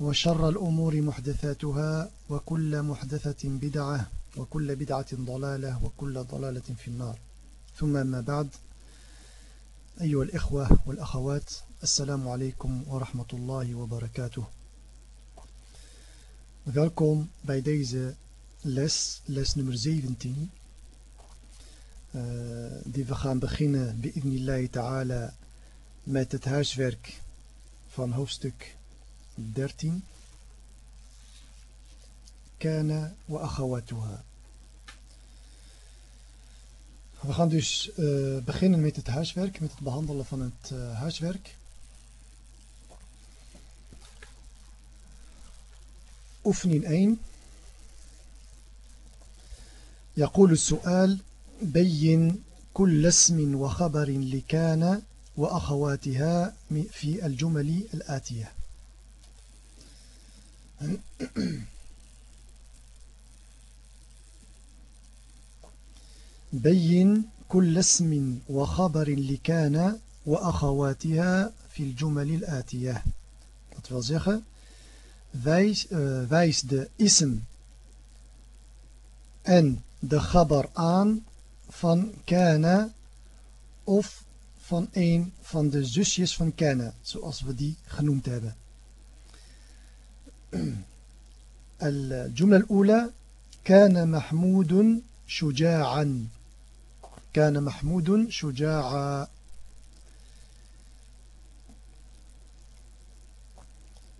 وشر الأمور محدثاتها وكل محدثة بدعة وكل بدعة ضلالة وكل ضلالة في النار. ثم ما بعد أيها الإخوة والأخوات السلام عليكم ورحمة الله وبركاته. Welkom bij deze les, les nummer 17, uh, die we gaan beginnen, bi'idnillahi ta'ala, met het huiswerk van hoofdstuk 13 كان وأخواتها We gaan dus uh, beginnen met het huiswerk, met het behandelen van het uh, huiswerk. Oefening 1. يقول السؤال بين كل اسم وخبر لكان وأخواتها في الجمل الآتية بين كل اسم وخبر لكان وأخواتها في الجمل الآتية Dat wil zeggen, wijs, uh, wijs de ism en de gabar aan van kana of van een van de zusjes van kana, zoals we die genoemd hebben. الجملة الأولى كان محمود شجاعا. كان محمود شجاعا.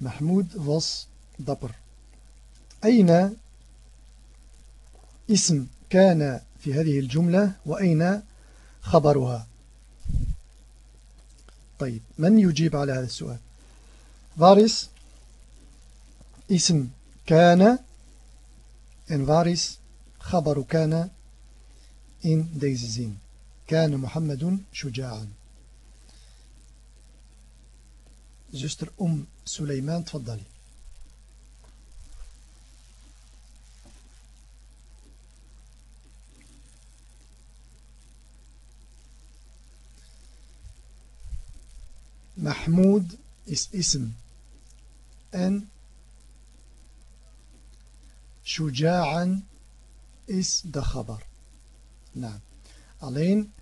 محمود was dapper. أين اسم كان في هذه الجملة وأين خبرها؟ طيب من يجيب على هذا السؤال؟ فارس اسم كان waar is خبر كان in deze كان محمد شجاعا. zuster أم سليمان تفضلي. محمود is اسم. En Shuja'an is de gabar. Nou, alleen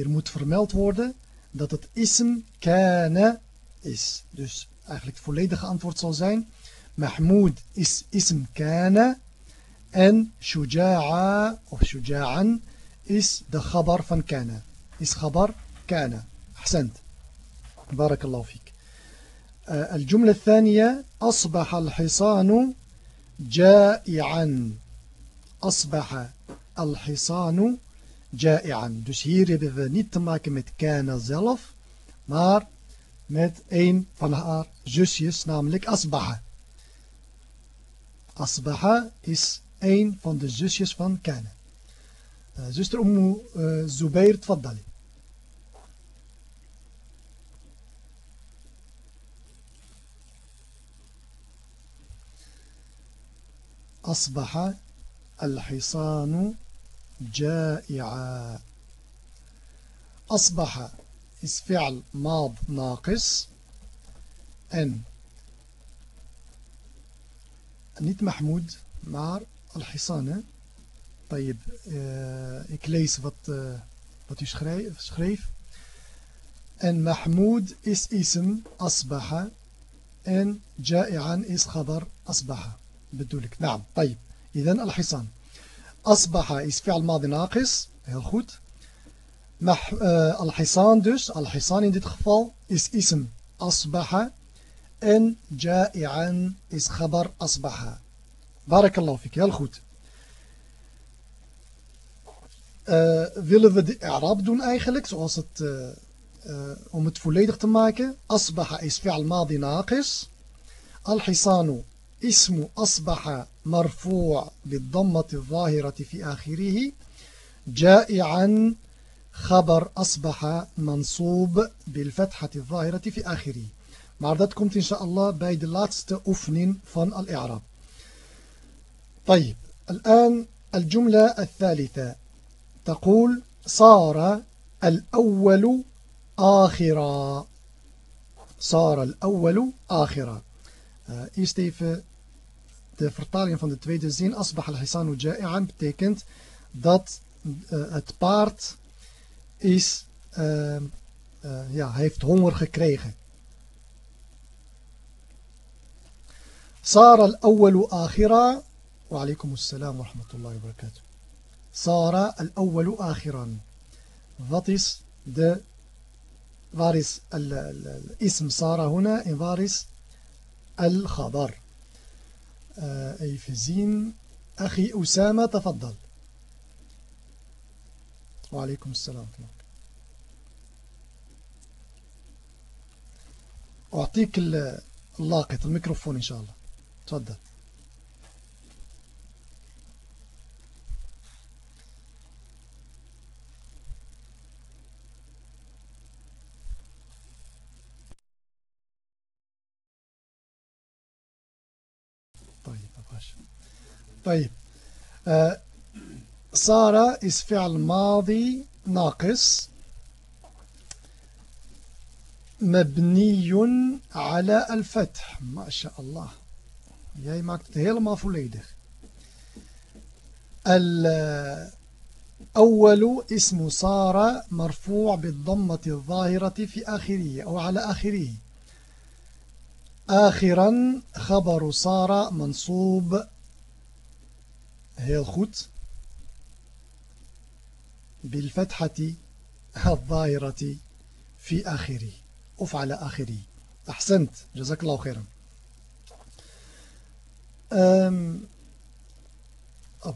er moet vermeld worden dat het ism kana is. Dus eigenlijk het volledige antwoord zal zijn Mahmoud is ism kana en Shuja'a of Shuja'an is de gabar van kana. Is gabar kana. أحسنت بارك الله فيك الجملة الثانية أصبح الحصان جائعا أصبح الحصان جائعا dus hier hebben we niet te maken met Kana zelf maar met een van haar zusjes namelijk Asbaha Asbaha is een van de zusjes van Kana uh, zuster Ummu uh, Zubair tfaddali أصبح الحصان جائعا. أصبح اسم فعل ماض ناقص en niet محمود maar الحصان. طيب آه... ik lees wat wat je schreef en محمود إس إسم أصبح أن جائعا إس خبر أصبح. Bedoel ik. Nou, طيب. إذن الحصان. أصبح is فعل ماضي ناقص. Heel goed. مح, uh, الحصان dus. الحصان in dit geval is ism أصبح. En جائعا is أصبح. بارك الله فيك. Heel goed. Uh, willen we de Arab doen eigenlijk, zoals het, uh, uh, om het volledig te maken. Asbaha is fi'al madi naqis. الحصان اسم أصبح مرفوع بالضمة الظاهرة في آخره جائعا خبر أصبح منصوب بالفتحة الظاهرة في آخره. Maar dat komt inshallah bij de laatste van al-i'rab. طيب الآن الجملة الثالثة. تقول صار الأول آخرا. صار الأول آخرا. Eerst even de vertaling van de tweede zin. Asbah al-hisanu ja'i'an betekent dat uh, het paard is, uh, ja, heeft honger gekregen. صار الأول آخرا وعليكم السلام ورحمة الله وبركاته صار الأول آخرا Wat is de waar is الاسم صار هنا en waar is الخبر uh, even zien أخي أسامة تفضل. وعليكم السلام أعطيك اللاقط الميكروفون إن شاء الله. تفضل طيب طيب. آه صار is فعل ماضي ناقص مبني على الفتح. ما شاء الله. Jij maakt het helemaal volledig. الأول اسم صار مرفوع بالضمة الظاهرة في آخره أو على آخره. آخرا خبر صار منصوب heel goed بالفتحة الظاهرة في آخره أو على آخره أحسنت جزاك الله خيرا Um, oh.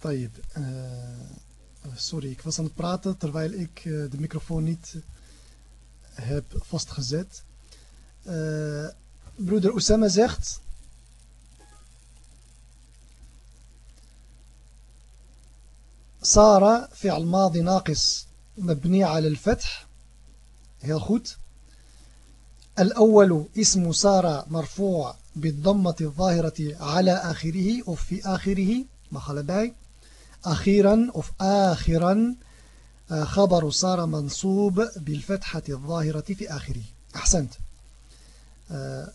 طيب. Uh, sorry, ik was aan het praten terwijl ik uh, de microfoon niet heb vastgezet. Uh, broeder Oussama zegt... صار فعل ماضي ناقص مبني على الفتح heel goed الأول اسم صار مرفوع بالضمة الظاهرة على آخره أو في آخره ما أخيرا أو آخرا خبر صار منصوب بالفتحة الظاهرة في آخره. أحسنت.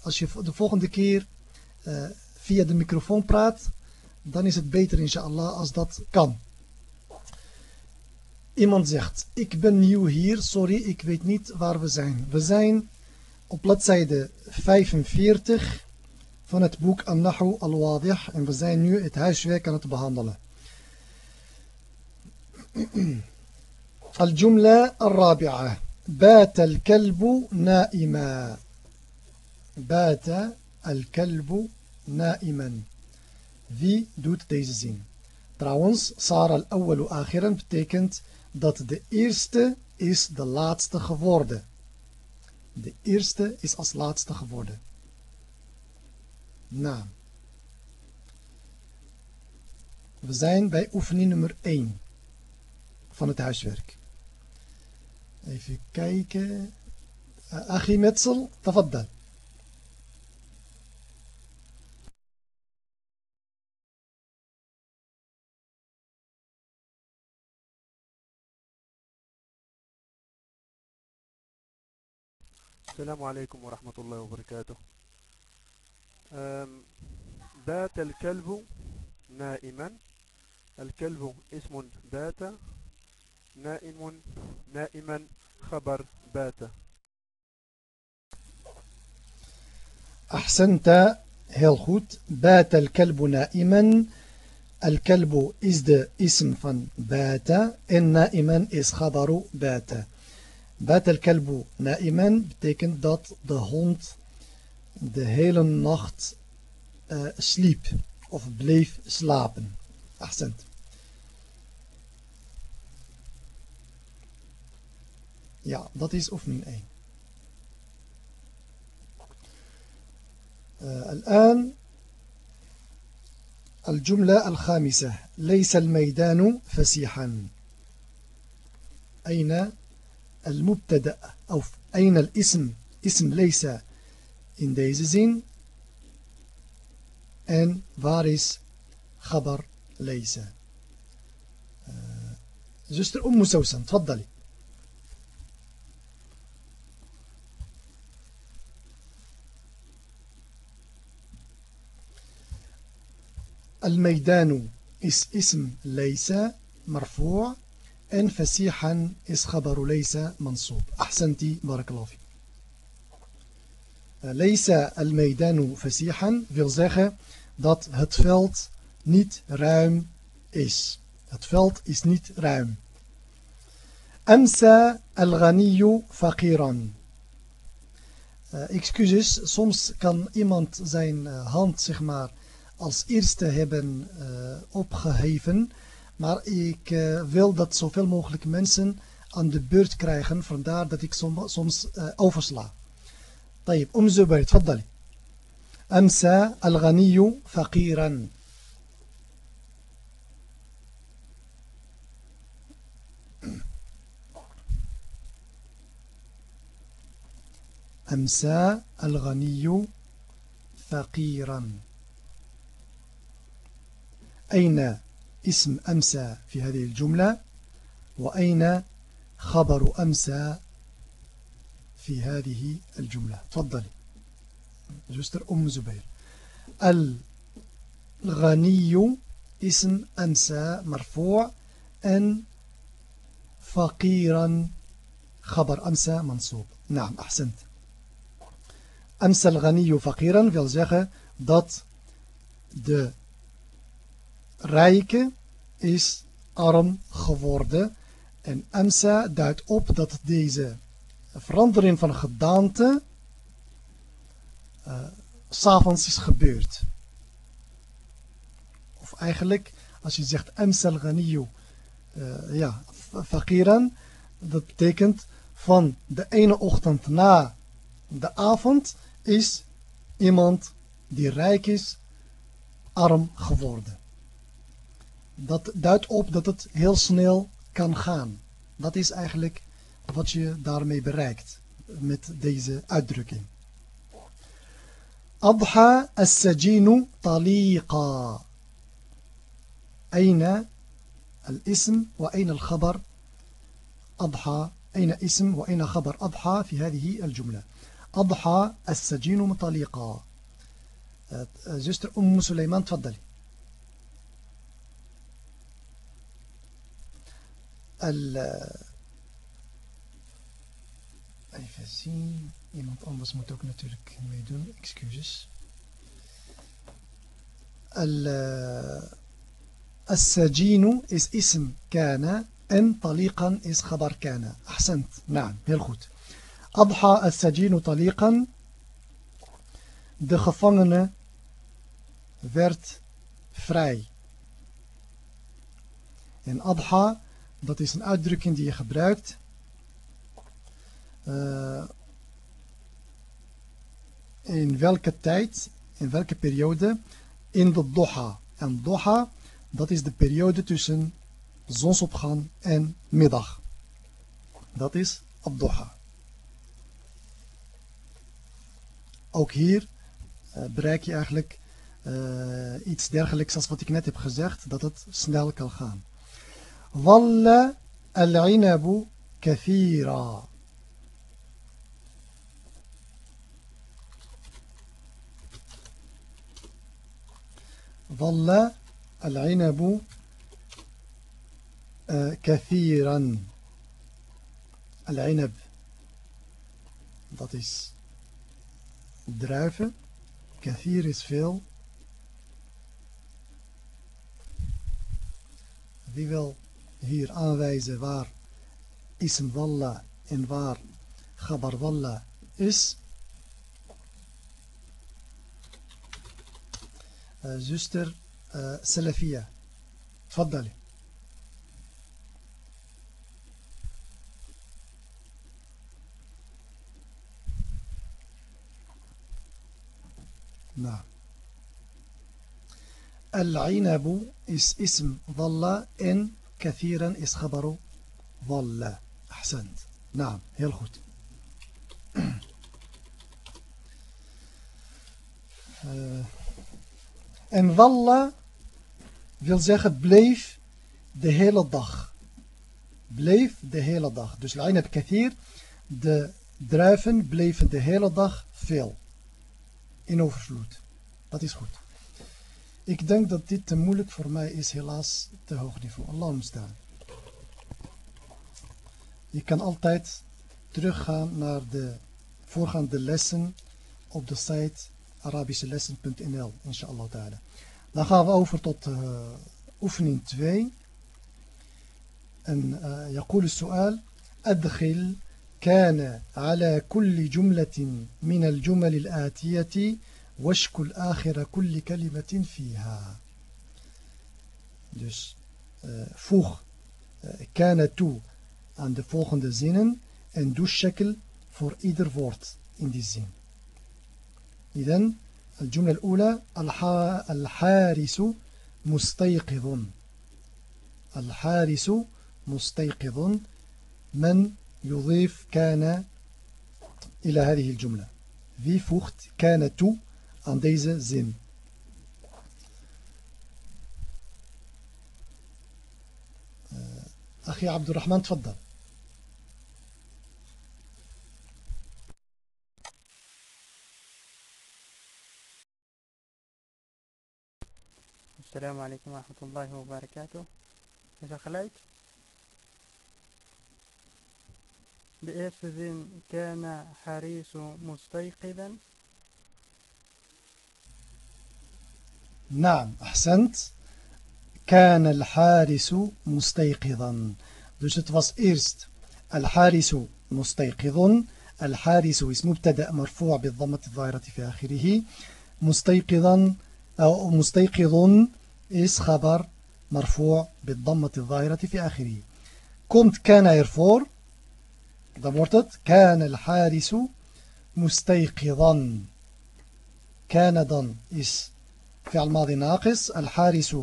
als je de volgende keer via de microfoon praat, dan is het beter inshallah als dat kan. Iemand zegt, ik ben nieuw hier, sorry, ik weet niet waar we zijn. We zijn op bladzijde 45 van het boek An-Nahu al-Wadih en we zijn nu het huiswerk aan het behandelen. الجملة الرابعة بات الكلب نائما بات الكلب نائما Wie doet deze zin? Trouwens, Sara al-awwalu akhiran betekent dat de eerste is de laatste geworden. De eerste is als laatste geworden. Naam. We zijn bij oefening nummer 1 van het huiswerk. Even kijken. Uh, Achie Metsel, tafaddal. السلام عليكم ورحمة الله وبركاته. بات الكلب نائما. الكلب اسم بات نائم نائما خبر بات أحسنت heel بات الكلب نائما. الكلب is de ism van بات is خبر بات Bat al-kalbu na'iman betekent dat de hond de hele nacht uh, sliep of bleef slapen. Accent. Ja, dat is oefening 1. الآن الجملة الخامسة ليس الميدان فسيحا أين المبتدأ أو أين الاسم؟ اسم ليس in deze zin en waar is خبر ليس. زستر أم سوسن تفضلي. الميدان اسم ليس مرفوع. En fasihan is khabaru leysa mansoob. Ahsanti, barakallahu eh, Leysa al-meidanu fasihan wil zeggen dat het veld niet ruim is. Het veld is niet ruim. Amsa al-ghaniyu faqiran. Eh, excuses, soms kan iemand zijn eh, hand zeg maar, als eerste hebben opgeheven Maar ik uh, wil dat zoveel mogelijk mensen aan de beurt krijgen. Vandaar dat ik som, soms uh, oversla. طيب أم زبير تفضلي أمسى الغني فقيرا أمسى الغني فقيرا أين اسم أمسى في هذه الجملة وأين خبر أمسى في هذه الجملة؟ تفضلي. جستر أم زبير. الغني اسم أمسى مرفوع أن فقيرا خبر أمسى منصوب. نعم أحسنت. أمسى الغني فقيرا wil zeggen de rijke is arm geworden en Amsa duidt op dat deze verandering van gedaante uh, s'avonds is gebeurd. Of eigenlijk, als je zegt Amsal Ghaniyu, uh, ja, fakiran, dat betekent van de ene ochtend na de avond is iemand die rijk is, arm geworden. Dat duidt op dat het heel snel kan gaan. Dat is eigenlijk wat je daarmee bereikt met deze uitdrukking. أضحى السجين طليقا أين الاسم وأين الخبر أضحى أين اسم وأين خبر أضحى في هذه الجملة أضحى السجين طليقا زوستر أم سليمان تفضلي Even zien. Iemand anders moet ook natuurlijk meedoen. Excuses. السجين is اسم كان ان طليقا is خبر كان أحسنت نعم heel goed أضحى السجين طليقا de gevangene werd vrij en adha dat is een uitdrukking die je gebruikt uh, in welke tijd, in welke periode, in de doha. En doha, dat is de periode tussen zonsopgang en middag. Dat is ad-doha. Ook hier uh, bereik je eigenlijk uh, iets dergelijks als wat ik net heb gezegd, dat het snel kan gaan. ظل العنب كثيرا. ظل العنب آه، كثيرا. العنب ذات is druiven كثير is veel wie wil hier aanwijzen waar ism walla en waar gabar walla is zuster سلفية تفضلي نعم العنب اسم ظل إن كثيرا is خبر ظل أحسنت نعم heel goed uh, en ظل wil zeggen bleef de hele dag bleef de hele dag dus العنب كثير de druiven bleven de hele dag veel in overvloed dat is goed ik denk dat dit te moeilijk voor mij is, helaas te hoog niveau. Allah staan. Je kan altijd teruggaan naar de voorgaande lessen op de site arabischelessen.nl, inshallah ta'ala. Dan gaan we over tot uh, oefening 2. En uh, يقول السؤال أدخل كان على كل جملة من الجمل الآتية واشكل آخر كل كلمة فيها. Dus uh, voeg uh, kana toe aan de volgende zinnen en doe shekel voor ieder woord in die zin. إذن الجملة الأولى الحارس مستيقظ الحارس مستيقظ من يضيف كان إلى هذه الجملة wie voegt كان toe aan deze zin. أخي عبد الرحمن تفضل السلام عليكم ورحمة الله وبركاته? De eerste zin كان حريص مستيقظا نعم أحسنت. كان الحارس مستيقظا. dus het eerst الحارس مستيقظ. الحارس اسم مبتدا مرفوع بالضمة الظاهرة في آخره. مستيقظا أو مستيقظ is خبر مرفوع بالضمة الظاهرة في آخره. komt كان ervoor dan كان الحارس مستيقظا. كان dan is فعل ماضي ناقص الحارس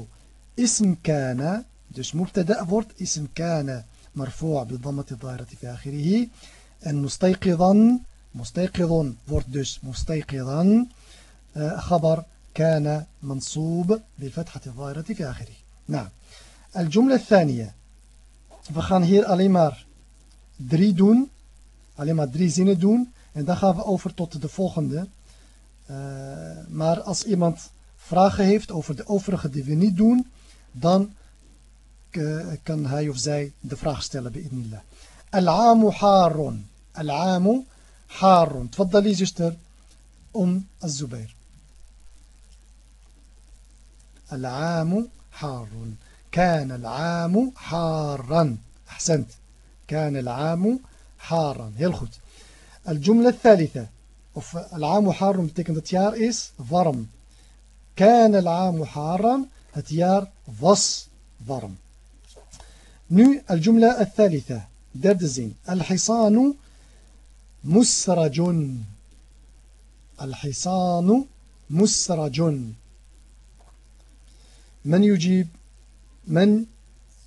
اسم كان dus مبتدأ wordt اسم كان مرفوع بالضمة الظاهرة في آخره. en مستيقظا مستيقظ wordt dus مستيقظا خبر كان منصوب بالفتحة الظاهرة في آخره. نعم. الجملة الثانية. we gaan hier alleen maar drie doen alleen maar drie zinnen doen en dan uh, maar als iemand vragen heeft over de overige die we niet doen, dan kan hij of zij de vraag stellen bij idnillah. Al-amu harun. Al-amu harun. تفضلي zuster أم الزبير العام حار كان العام حارا أحسنت كان العام حارا heel goed الجملة الثالثة العام حار betekent het jaar is warm كان العام حارا jaar was warm nu الجملة الثالثة zin الحصان مسرج الحصان مسرج من يجيب من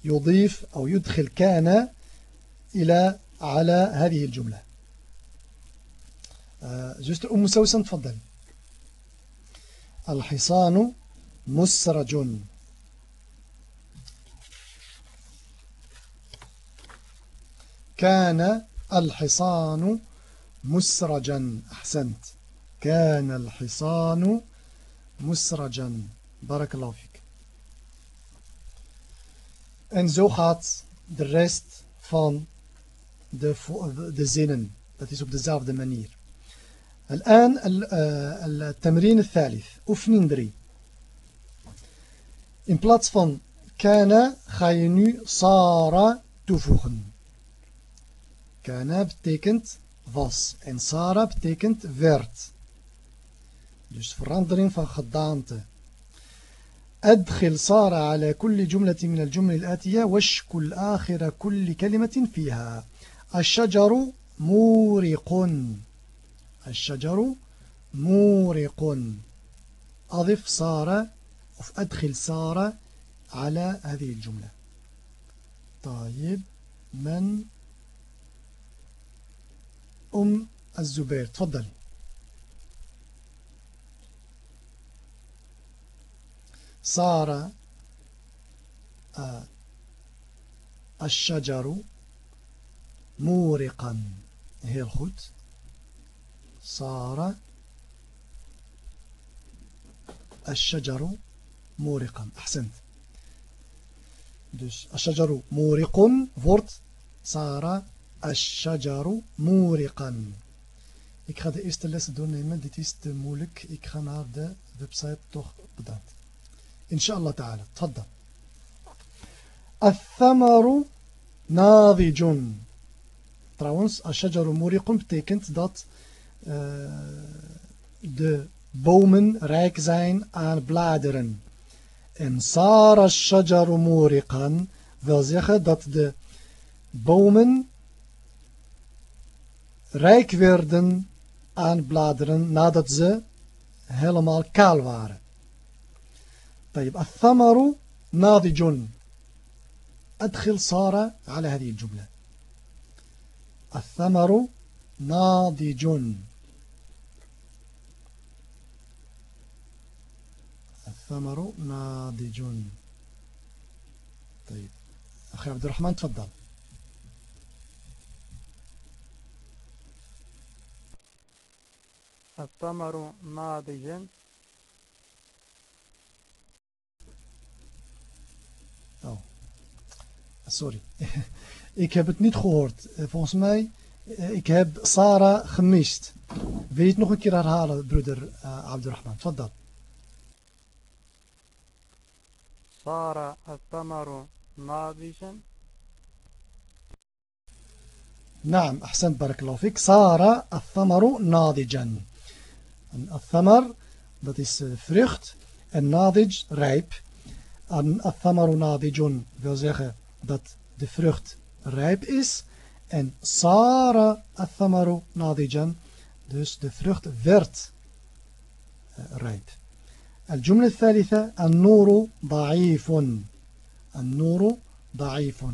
يضيف أو يدخل كان إلى على هذه الجملة. زوجة أم سوسن تفضل الحصان مسرج. كان الحصان مسرجا. أحسنت. كان الحصان مسرجا. بارك الله فيك. En zo gaat de rest van de, de zinnen. Dat is op dezelfde manier. الآن آه، التمرين الثالث. أفنندري إن بلاتس فن كان خيني صار تفخن كان بتيكنت was إن صار بتيكنت فيرت. dus verandering van gedaante أدخل صار على كل جملة من الجمل الآتية واشكل آخر كل كلمة فيها. الشجر مورقون الشجر مورق. أضف صار of أدخل صار على هذه الجملة. طيب من؟ أم الزبير تفضل. صار آه، الشجر مورقا. heel goed صار الشجر مورقا أحسنت Dus الشجر مورق wordt صار الشجر مورقا Ik ga de eerste les doornemen. Dit is te moeilijk. Ik ga naar de website toch bedankt. Inshallah ta'ala. تفضل. الثمر ناضج. Trouwens, الشجر مورق betekent dat uh, de bomen rijk zijn aan bladeren. En Sara shajaru muriqan wil zeggen dat de bomen rijk werden aan bladeren nadat ze helemaal kaal waren. طيب الثمر ناضج أدخل صار على هذه الجملة الثمر ناضج الثمر ناضج طيب أخي عبد الرحمن تفضل الثمر ناضج Oh, sorry. ik heb het niet gehoord. Volgens mij, ik heb Sarah gemist. Wil je het nog een keer herhalen, broeder uh, Abdurrahman? Wat dat? صار الثمر ناضجا؟ نعم أحسنت بارك الله فيك. صار الثمر ناضجا. الثمر dat is en nadij rijp en الثمر ناضج wil zeggen dat de vrucht rijp is. En صار الثمر ناضجا. Dus de vrucht werd rijp الجملة الثالثة النور ضعيف. النور ضعيف.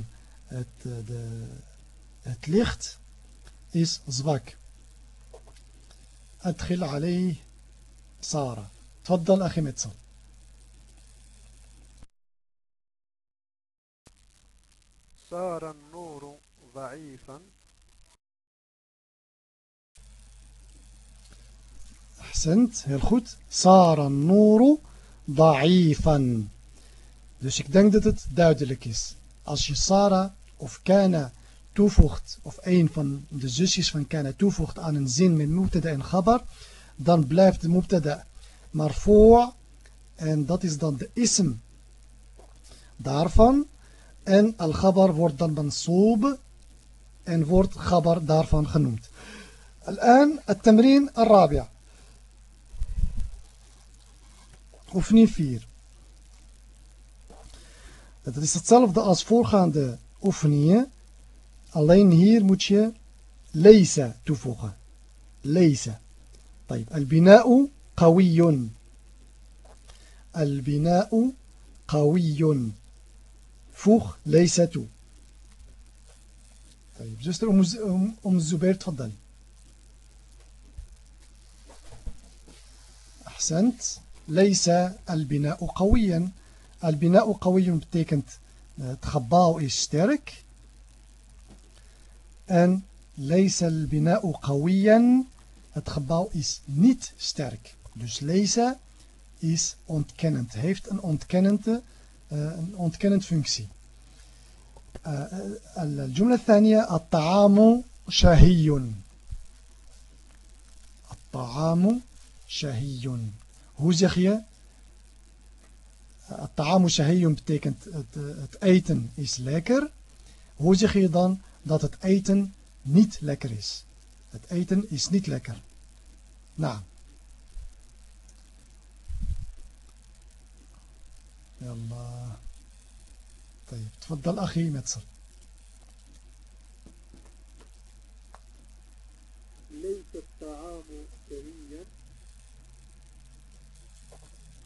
Licht is zwak أدخل عليه سارة. تفضل أخي متصل صار النور ضعيفا. Accent, heel goed. Sara Noru da'ifan. Dus ik denk dat het duidelijk is. Als je Sara of Kana toevoegt, of een van de zusjes van Kana toevoegt aan een zin met mubtada en gabar, dan blijft de mubtada maar voor en dat is dan de ism daarvan. En al-gabar wordt dan mansoob en wordt gabar daarvan genoemd. الآن التمرين الرابع Oefening 4. Dat is hetzelfde als voorgaande oefeningen. Alleen hier moet je lezen toevoegen. Lezen. طيب البناء قوي البناء قوي فوق ليس تو طيب زوستر أم الزبير تفضلي أحسنت ليس البناء قويا. البناء قوي بتكنت آه، تخباو اشترك أن ليس البناء قويا تخباو is نيت sterk dus ليس is ontkennend هيفت een ontkennende een آه، ontkennend functie آه، الجملة الثانية الطعام شهي. الطعام شهي. Hoe zeg je? Ta'amu shahiyun betekent het, het eten is lekker. Hoe zeg je dan dat het eten niet lekker is? Het eten is niet lekker. Nou. يلا طيب تفضل أخي متصل ليس الطعام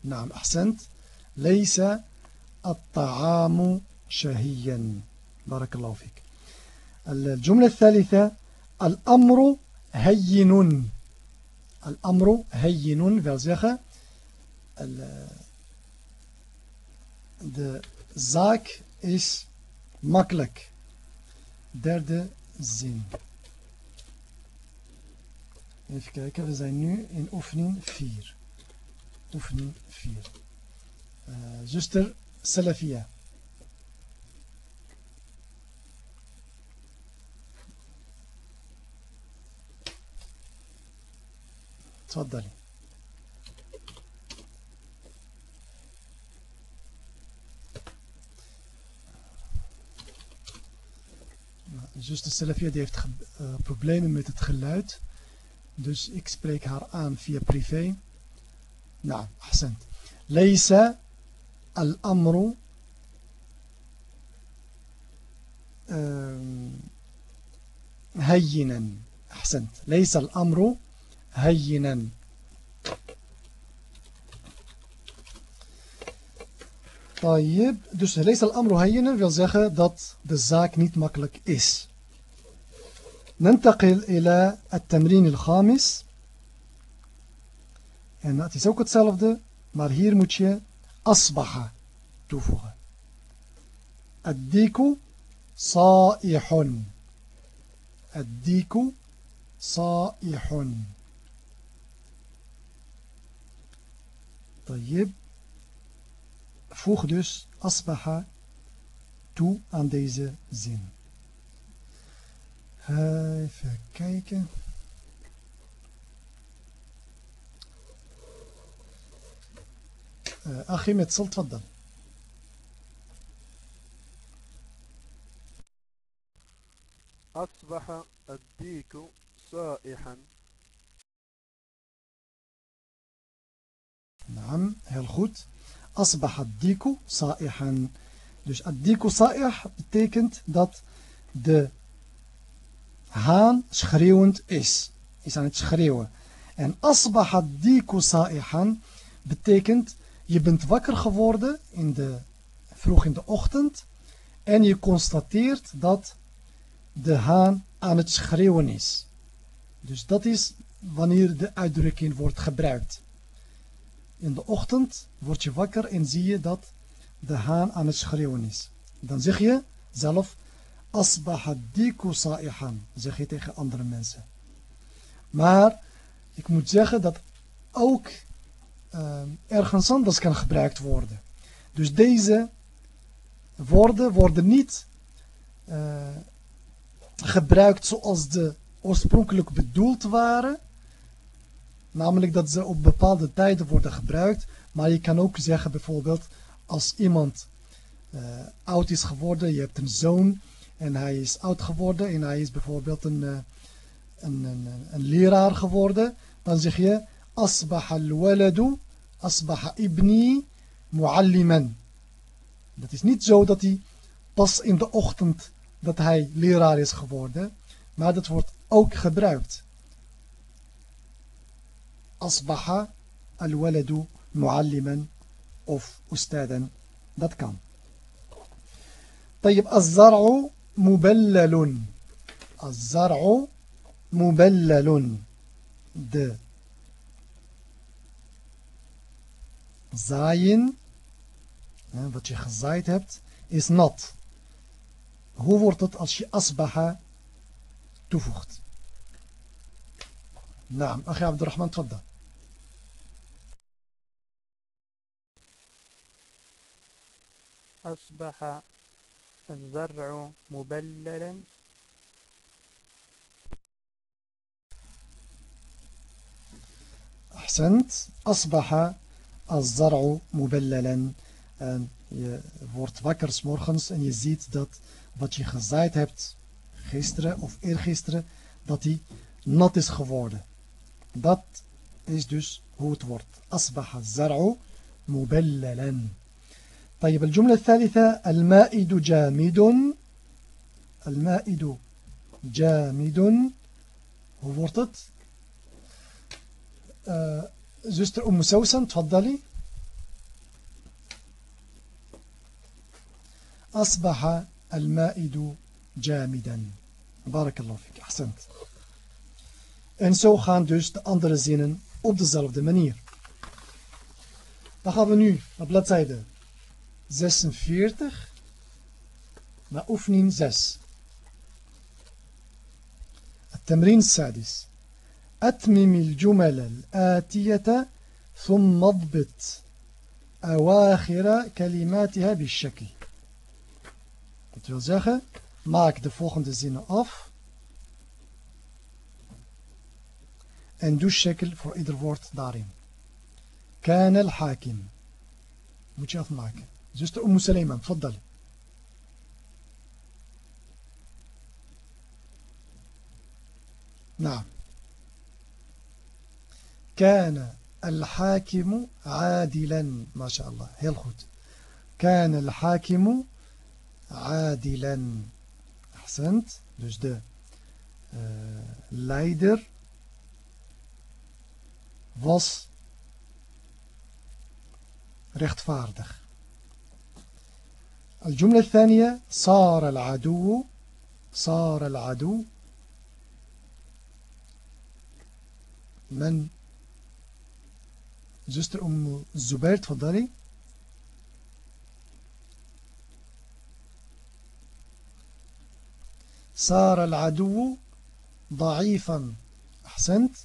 نعم أحسنت. ليس الطعام شهيا. بارك الله فيك. الجملة الثالثة الأمر هين. الأمر هين. فالزيخة de zaak is makkelijk. Derde zin. Even kijken, we zijn nu in oefening 4. oefening 4 uh, zuster Salafia تفضلي zuster Salafia die heeft uh, problemen met het geluid. Dus ik spreek haar aan via privé. نعم أحسنت. ليس الأمر هينا. أحسنت. ليس الأمر هينا. طيب dus ليس الأمر هينا wil zeggen dat de zaak niet makkelijk ننتقل إلى التمرين الخامس. En dat is ook hetzelfde, maar hier moet je asbaha toevoegen. Adiku sa'ihun. Adiku sa'ihun. Tayyib. Voeg dus asbaha toe aan deze zin. Even kijken. آه، أخي متصل تفضل. أصبح الديك سائحا. نعم هل خود أصبح الديك سائحا. دوش الديك سائح؟ بتكنت دات د هان schreeuwend اس Is aan het schreeuwen. En asbahad diku sa'ihan je bent wakker geworden in de, vroeg in de ochtend en je constateert dat de haan aan het schreeuwen is. Dus dat is wanneer de uitdrukking wordt gebruikt. In de ochtend word je wakker en zie je dat de haan aan het schreeuwen is. Dan zeg je zelf, asbaha diku sa'ihan, zeg je tegen andere mensen. Maar ik moet zeggen dat ook eh, ergens anders kan gebruikt worden. Dus deze woorden worden niet eh, gebruikt zoals de oorspronkelijk bedoeld waren. Namelijk dat ze op bepaalde tijden worden gebruikt. Maar je kan ook zeggen bijvoorbeeld als iemand eh, oud is geworden. Je hebt een zoon en hij is oud geworden. En hij is bijvoorbeeld een, een, een, een, leraar geworden. Dan zeg je asbahal waladu. أصبح ابني معلما Dat is niet zo dat hij pas in de ochtend dat hij leraar is geworden. Maar dat wordt ook gebruikt. Asbaha al-waladu mualliman of ustadan. Dat kan. طيب الزرع مبلل الزرع مبلل de zaaien wat je gezaaid hebt is nat Hoe wordt het als je asbaha toevoegt? نعم أخي عبد الرحمن تفضل أصبح الزرع مبللا أحسنت أصبح الزرع مبللا en je wordt wakker s morgens en je ziet dat wat je gezaaid hebt gisteren of eergisteren, dat die nat is geworden. Dat is dus hoe het wordt. أصبح الزرع مبللا طيب الجملة الثالثة المائد جامد المائد جامد hoe wordt het؟ zuster Umm سوسن تفضلي أصبح المائد جامدا بارك الله فيك أحسنت En zo gaan dus de andere zinnen op dezelfde manier. Dan gaan we nu naar bladzijde 46, naar oefening 6. Het temrin sadis. أتمم الجمل الآتية ثم اضبط أواخر كلماتها بالشكل Dat wil zeggen, maak de volgende zinnen af en doe shekel voor ieder woord daarin. كان الحاكم moet je afmaken. Zuster Umm Suleiman, تفضلي. نعم كان الحاكم عادلا. ما شاء الله heel goed كان الحاكم عادلا. أحسنت. dus de uh, leider was rechtvaardig. الجملة الثانية صار العدو. صار العدو. من؟ Zuster أم الزبير تفضلي. صار العدو ضعيفا. أحسنت.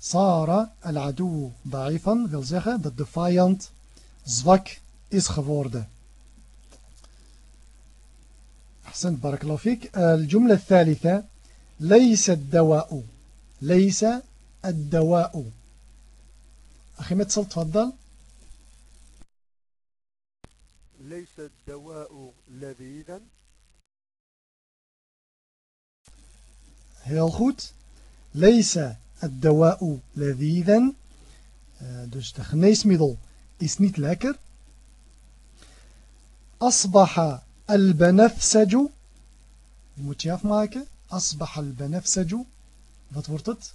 صار العدو ضعيفا. Wil zeggen dat de vijand zwak is geworden. أحسنت. بارك الله فيك. الجملة الثالثة ليس الدواء. ليس الدواء. أخي متصل تفضل ليس الدواء لذيذا Heel goed. ليس الدواء لذيذا. Uh, dus de geneesmiddel is niet lekker. أصبح البنفسج moet je afmaken. أصبح البنفسج wat wordt het?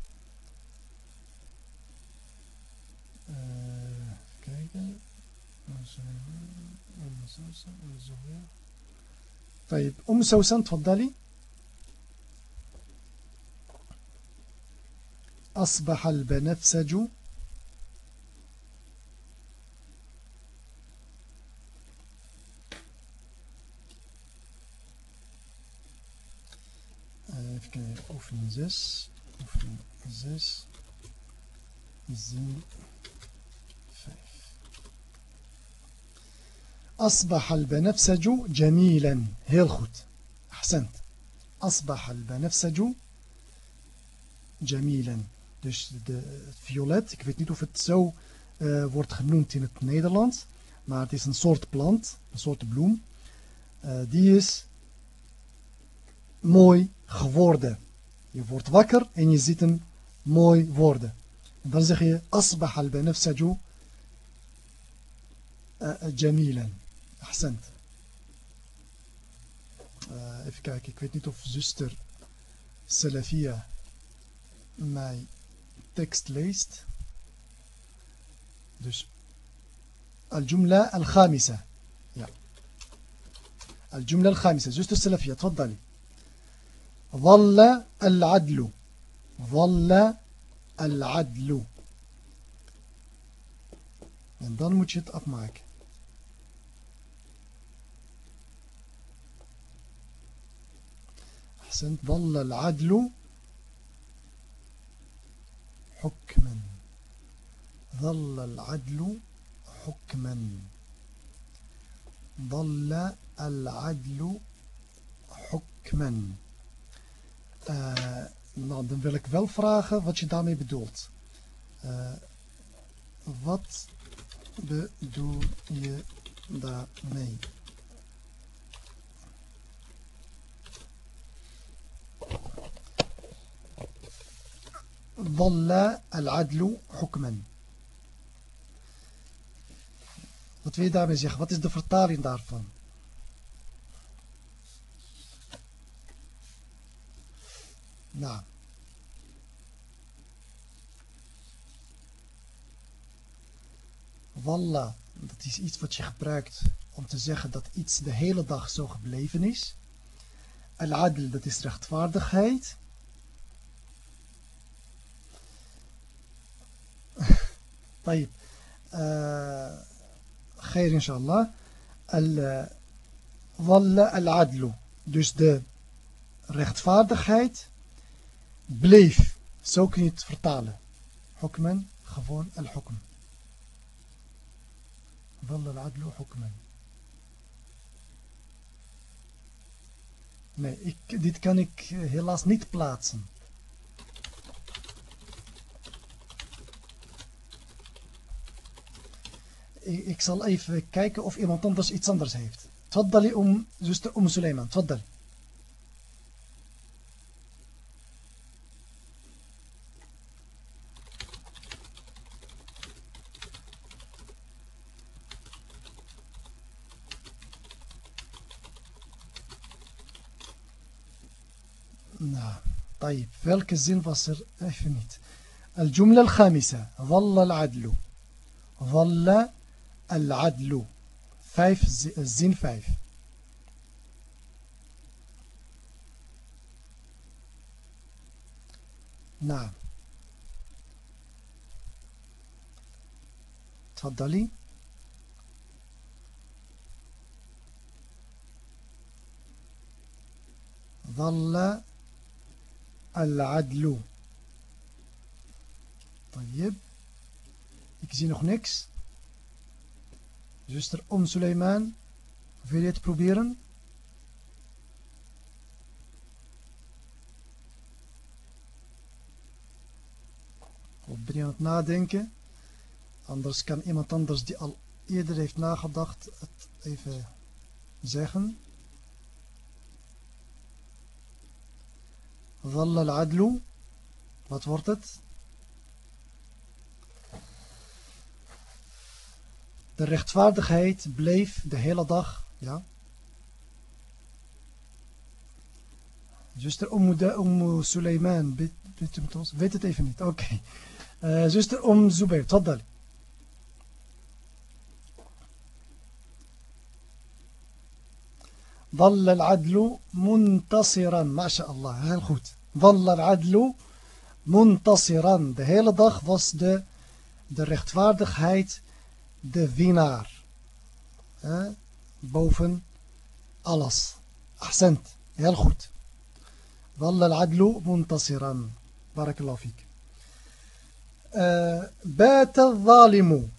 Uh, kijken. طيب أم سوسن تفضلي. أصبح البنفسج أفكار أوفن زس أوفن زس زين أصبح البنفسج جميلا heel goed أحسنت أصبح البنفسج جميلا dus de violet ik weet niet of het zo uh, wordt genoemd in het Nederlands maar het is een soort plant een soort bloem uh, die is mooi geworden. Je wordt wakker en je ziet hem mooi worden. En dan zeg je asbah al banafsaju Ahsant. Uh, even kijken, ik weet niet of zuster Salafia mijn tekst leest. Dus الجملة الخامسة ja. الجملة الخامسة زوجة السلفية تفضلي ظل العدل ظل العدل en dan moet je het afmaken أحسنت ظل العدل حكما ظل العدل حكما ظل العدل حكما Uh, nou, dan wil ik wel vragen wat je daarmee bedoelt. Uh, wat bedoel je daarmee? Walla al-adlu hukman. Wat wil je daarmee zeggen? Wat is de vertaling daarvan? Nou. Walla, dat is iets wat je gebruikt om te zeggen dat iets de hele dag zo gebleven is. Al-adl, dat is rechtvaardigheid. طيب خير إن شاء الله ظل العدل dus de rechtvaardigheid bleef zo kun je het vertalen hukman gewoon al-hukm ظل العدل حكما Nee, ik, dit kan ik helaas niet plaatsen. Ik, zal even kijken of iemand anders iets anders heeft. أم زوجة أم سليمان تفضلي نعم طيب welke zin was er even الجملة الخامسة ظل العدل ظل العدل. vijfde zin vijf نعم. تفضلي. ظل العدل. طيب. يكزي نخ Zuster Om Suleiman, wil je het proberen? Of ben je aan het nadenken? Anders kan iemand anders die al eerder heeft nagedacht het even zeggen. ظل العدل wat wordt het? De rechtvaardigheid bleef de hele dag. Ja. Zuster Umm Suleiman, weet het even niet. Oké. Okay. Uh, zuster Umm Zubair, tfaddali. ظل العدل منتصرا ما شاء الله heel goed ظل العدل منتصرا de hele dag was de, de rechtvaardigheid de winnaar. Hè? Boven alles. Accent. Heel goed. العدل منتصرا بارك الله فيك بات الظالم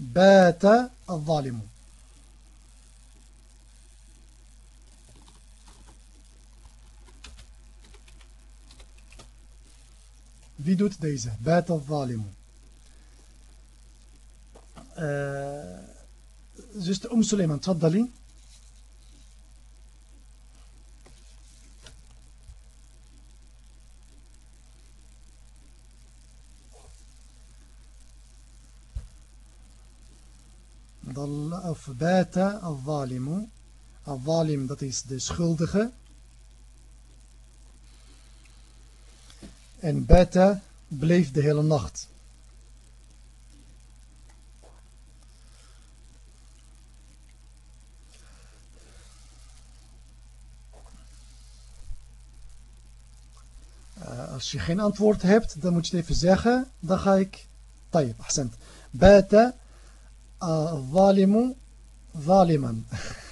بات الظالم Wie doet deze? Bata al-Zalimu. زوجة أم سليمان تفضلي ضل of bata al-zalimu al-zalim dat is de schuldige en bata bleef de hele nacht als je geen antwoord hebt, dan moet je het even zeggen. Dan ga ik... طيب أحسنت بات الظالم ظالما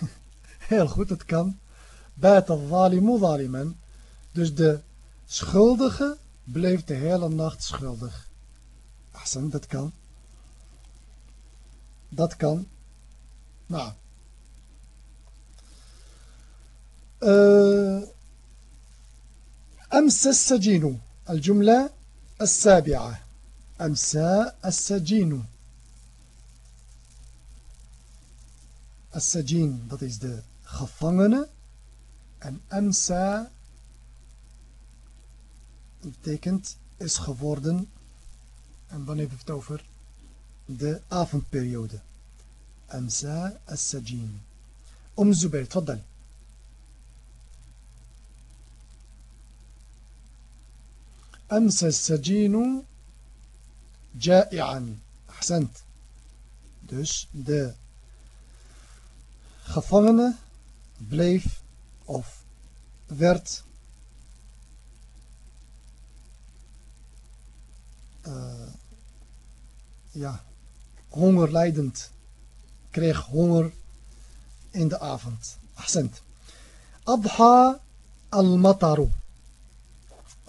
heel goed, het kan بات الظالم ظالما dus de schuldige bleef de hele nacht schuldig أحسنت dat kan dat kan nou uh, أمس السجين الجملة السابعة أمسى السجين السجين dat is de gevangene en amsa betekent is geworden en dan we het over de avondperiode amsa as-sajin Om Zubair, تفضل أمسى السجين جائعا. أحسنت. دوش. د. خفغن بليف أوف. ذرت آه، يا. هونغر ليدنت. كريخ هونغر. in de avond. أحسنت. أضحى المطر.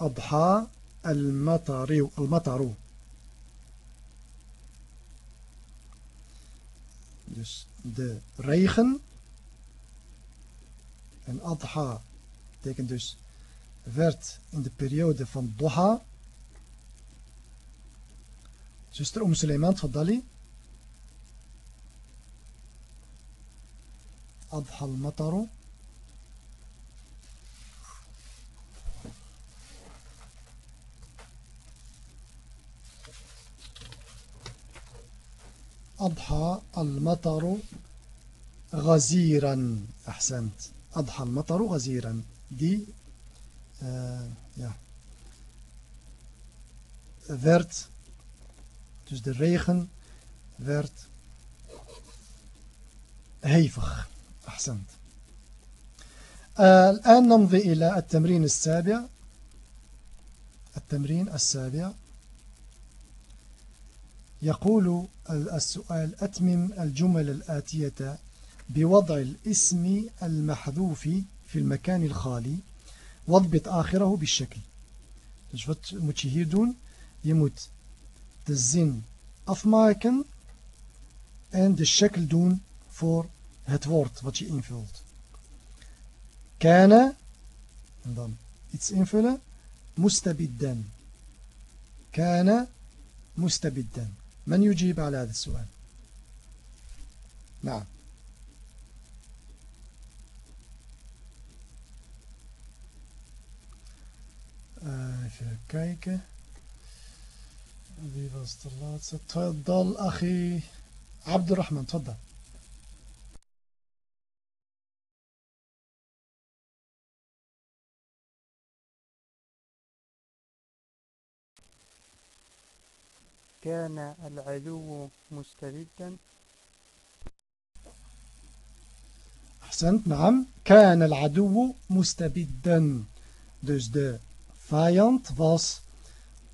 أضحى al-mataru. Al-mataru. Dus de regen. En adha betekent dus werd in de periode van Doha. Zuster Om Suleiman, tfaddali. أضحى المطر أضحى المطر غزيرا. أحسنت. أضحى المطر غزيرا. دي uh, ja werd dus de regen werd hevig أحسنت. الآن نمضي إلى التمرين السابع. التمرين السابع. يقول السؤال أتمم الجمل الآتية بوضع الاسم المحذوف في المكان الخالي واضبط آخره بالشكل Dus wat moet je hier doen? Je moet de zin afmaken en de shekel doen voor het woord wat je invult. Kana, en dan iets invullen, mustabiddan. Kana mustabiddan. من يجيب على هذا السؤال؟ نعم. even kijken wie was de laatste تفضل أخي عبد الرحمن كان العدو مستبدا أحسنت نعم كان العدو مستبدا dus de vijand was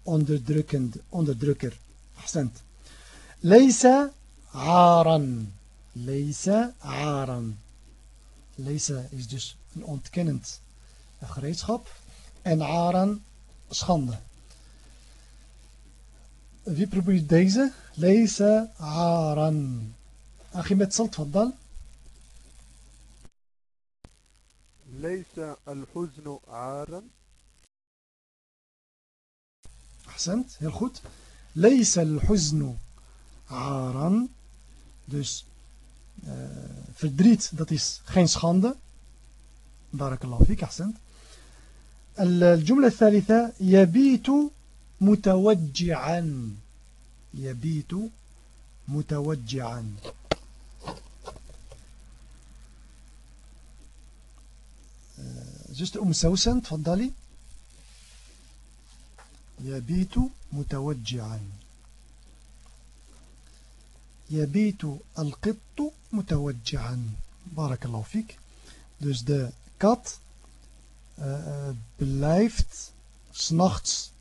onderdrukkend onderdrukker أحسنت ليس عارا ليس عارا ليس is dus een ontkennend gereedschap en aran schande Wie probeert deze? ليس عارا. أخي متصل تفضل. ليس الحزن عارا. أحسنت heel goed ليس الحزن عارا. Dus uh, verdriet dat is geen schande. بارك الله فيك أحسنت. الجملة الثالثة يبيت متوجعا. يبيت متوجعا. زوجة أم سوسن تفضلي. يبيت متوجعا. يبيت القط متوجعا. بارك الله فيك. Dus de kat uh, uh, blijft s'nachts uh,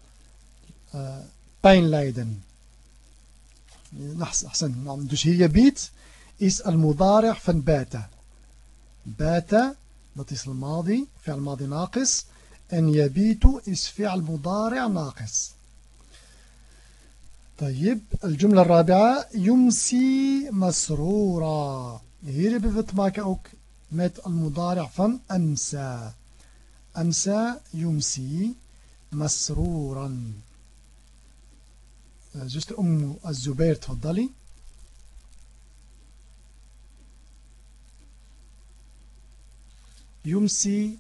pijn lijden. Dus hier يبيت is المضارع van bata. Bata, dat is الماضي, فعل ماضي ناقص. En يبيت is فعل مضارع ناقص. طيب الجملة الرابعة يمسي مسرورا. Hier hebben we te maken ook met المضارع van أمسى. أمسى يمسي مسرورا. Zuster أم الزبير تفضلي. يمسي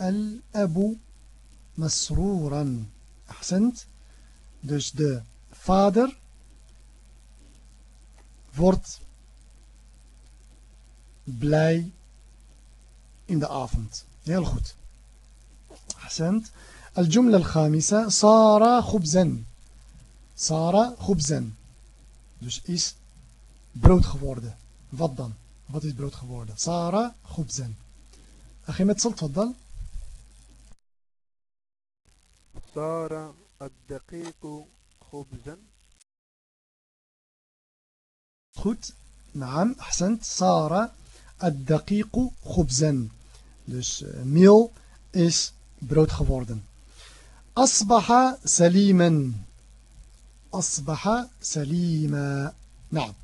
الأب مسرورا. أحسنت. Dus de vader wordt blij in de avond. Heel goed. الخامسة صار خبزا. Sara khubzen. Dus is brood geworden. Wat dan? Wat is brood geworden? Sara khubzan. أخي متصل تفضل صار الدقيق خبزا Goed. نعم أحسنت صار الدقيق خبزا Dus uh, meel is brood geworden. أصبح سليما أصبح سليما. نعم.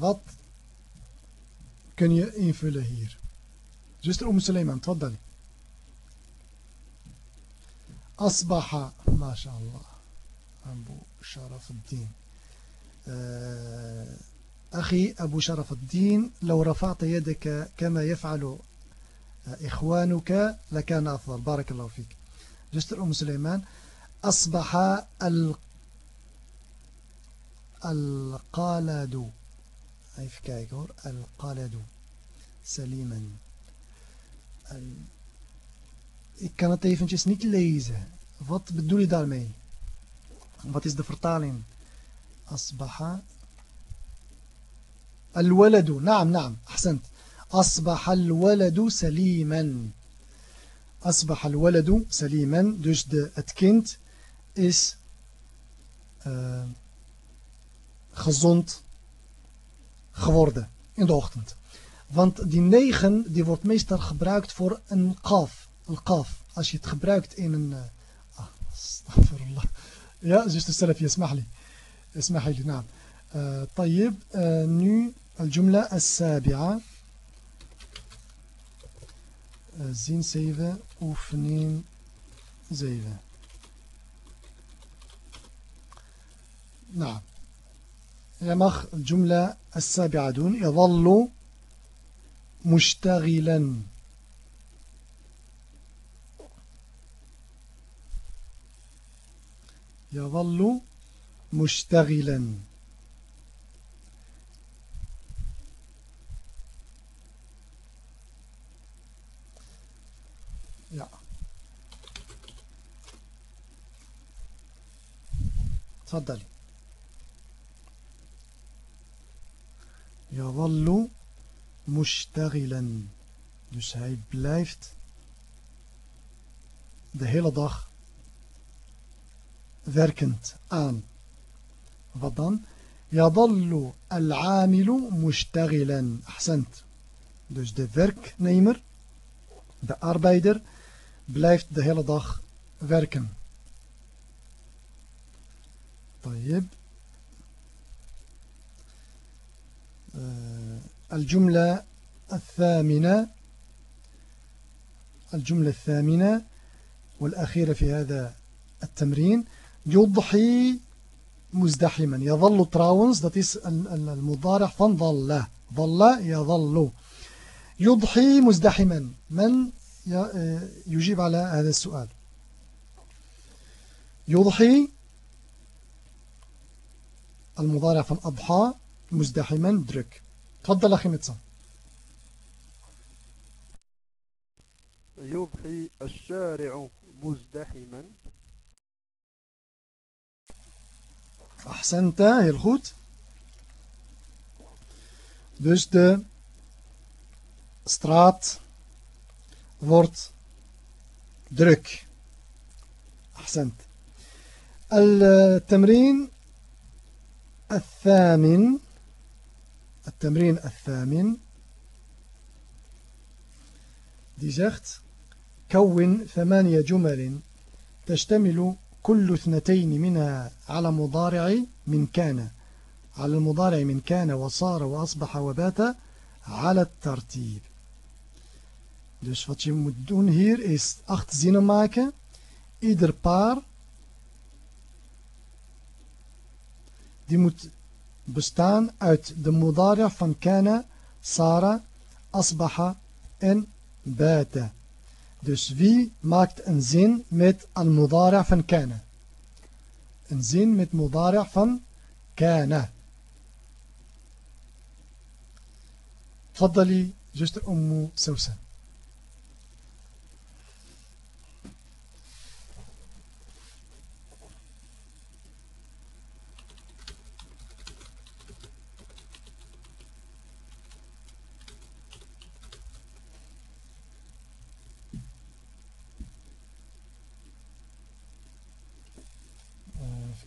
Wat kun je invullen hier? Zuster Umm Suleiman, تفضلي. أصبح ما شاء الله أبو شرف الدين. أخي أبو شرف الدين لو رفعت يدك كما يفعل إخوانك لكان أفضل. بارك الله فيك. جستر أم سليمان أصبح القالد even kijken hoor القالد سليما ik kan het eventjes niet lezen wat bedoel je daarmee wat is de vertaling أصبح الولد نعم نعم أحسنت أصبح الولد سليما أصبح الولد سليما dus de, het kind is uh, gezond geworden in de ochtend. Want die negen die wordt meestal gebruikt voor een kaf. Een kaf. Als je het gebruikt in een... Uh, ah, astaghfirullah. Ja, zuster Salaf, اسمح لي. اسمح لي, نعم. Uh, طيب, uh, nu الجملة السابعة. zin 7, oefening 7. نعم يا مخ الجملة السابعة دون يظل مشتغلا. يظل مشتغلا. Ja. تفضلي. يظل مشتغلا dus hij blijft de hele dag werkend aan wat dan يظل العامل مشتغلا أحسنت dus de werknemer de arbeider blijft de hele dag werken. طيب الجملة الثامنة الجملة الثامنة والأخيرة في هذا التمرين. يضحي مزدحما يظل trouwens dat المضارع van ظل ظل يظل. يضحي مزدحما من يجيب على هذا السؤال. يضحي المضارع van أضحى مزدحما. درك. تفضل أخي متصن يضحي الشارع مزدحما. أحسنت heel goed dus de straat wordt druk أحسنت. التمرين الثامن. التمرين الثامن دي زخت كون ثمانية جمل تشتمل كل اثنتين منها على مضارع من كان على المضارع من كان وصار وأصبح وبات على الترتيب Dus wat je moet doen hier is acht zinnen maken. Ieder paar. Die moet bestaan uit de mudara van kana, sara, asbaha en bata. Dus wie maakt een zin met al mudara van kana? Een zin met mudara van kana. تفضلي zuster أم سوسن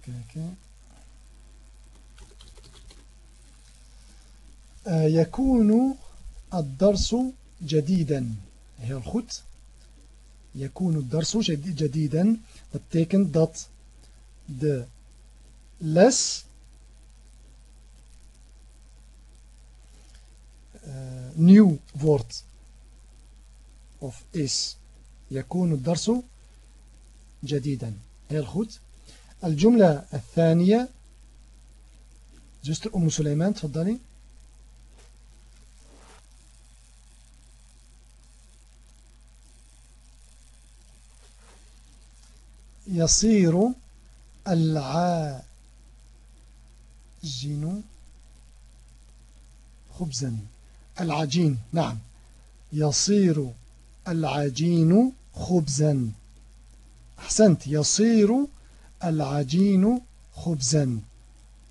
kijken. Uh, يكون الدرس جديدا. heel goed يكون الدرس جديدا. Dat betekent dat de les uh, nieuw wordt of is. يكون الدرس جديدا. heel goed الجملة الثانية. زوستر أم سليمان تفضلي. يصير العاجن خبزا. العجين نعم. يصير العجين خبزا. أحسنت. يصير العجين خبزا.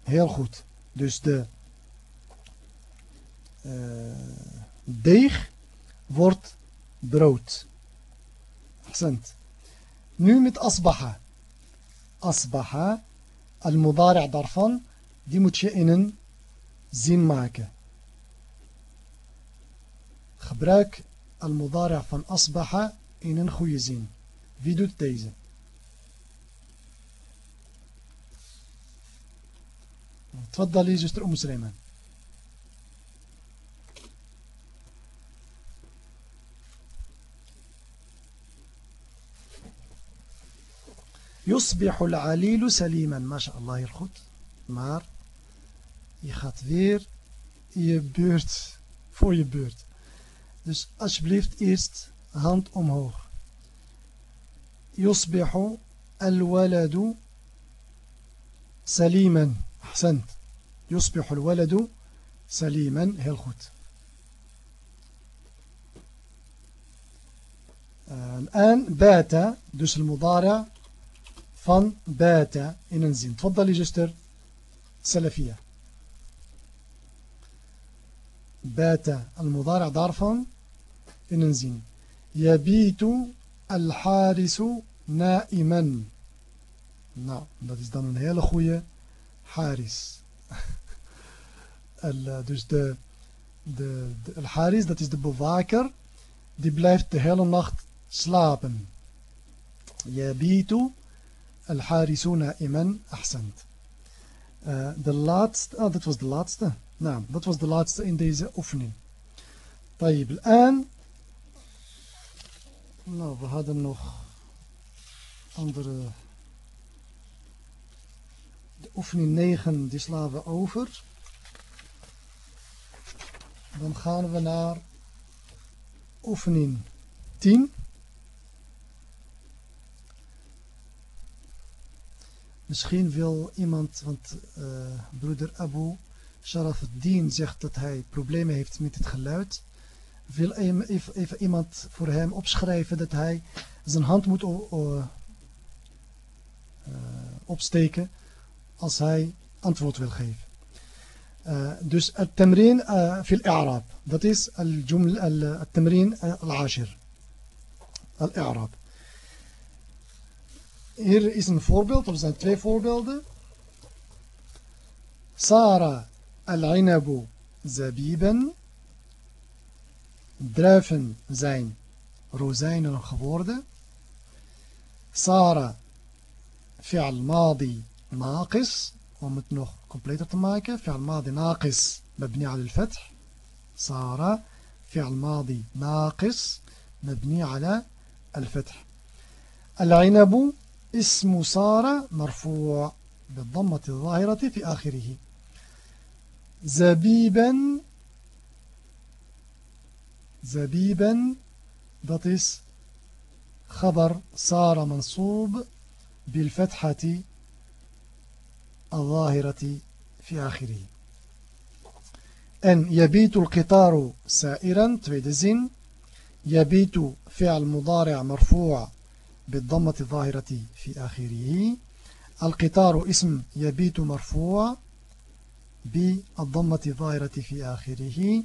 Heel goed dus de uh, deeg wordt brood. أحسنت Nu met asbaha. Asbaha, al-mudari' daarvan, die moet je in een zin maken. Gebruik al-mudari' van asbaha in een goede zin. Wie doet deze? تفضلي زوجة أم سليمان يصبح العليل سليما. ما شاء الله heel goed. maar. je gaat weer. je beurt voor je beurt dus alsjeblieft eerst hand omhoog يصبح الولد سليما. أحسنت. يصبح الولد سليما. heel goed الآن بات دوس المضارع van bata in een zin. تفضلي zuster سلفية بات المضارع een zin. يبيت الحارس نائما nou dat is dan een hele goede haris dus de, de, de el haris dat is de bewaker die blijft de hele nacht slapen yabitu Al-Harisu na'iman ahsant. Uh, de laatste, oh, dat was de laatste. Nou, dat was de laatste in deze oefening. طيب الآن nou, we hadden nog andere de oefening 9 die slaan we over dan gaan we naar oefening 10 Misschien wil iemand, want uh, broeder Abu Sharaf Dien zegt dat hij problemen heeft met het geluid. Wil even, even, iemand voor hem opschrijven dat hij zijn hand moet uh, opsteken als hij antwoord wil geven. Uh, dus het tamrin uh, fil i'rab. Dat is het tamrin al-ashir. Al-i'rab. Hier is een voorbeeld, er zijn twee voorbeelden. Sara al-inabu zabiben. Druiven zijn rozijnen geworden. Sara fi'al madi naqis. Om het nog completer te maken. Fi'al madi naqis مبني على الفتح صار فعل ماضي ناقص مبني على الفتح العنب اسم صار مرفوع بالضمة الظاهرة في آخره. زبيبا زبيبا is خبر صار منصوب بالفتحة الظاهرة في آخره. أن يبيت القطار سائرا tweede يبيت فعل مضارع مرفوع بالضمة الظاهرة في آخره. القطار اسم يبيت مرفوع بالضمة الظاهرة في آخره.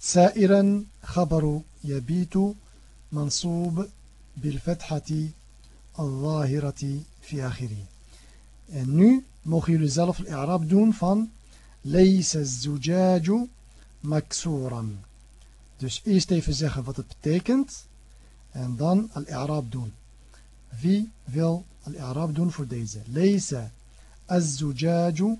سائرا خبر يبيت منصوب بالفتحة الظاهرة في آخره. نو مخي لزلف الإعراب دون فان ليس الزجاج مكسورا. دوش إيش even zeggen wat het الإعراب دون. Wie wil al-i'rab doen voor deze? Lees az-zujaju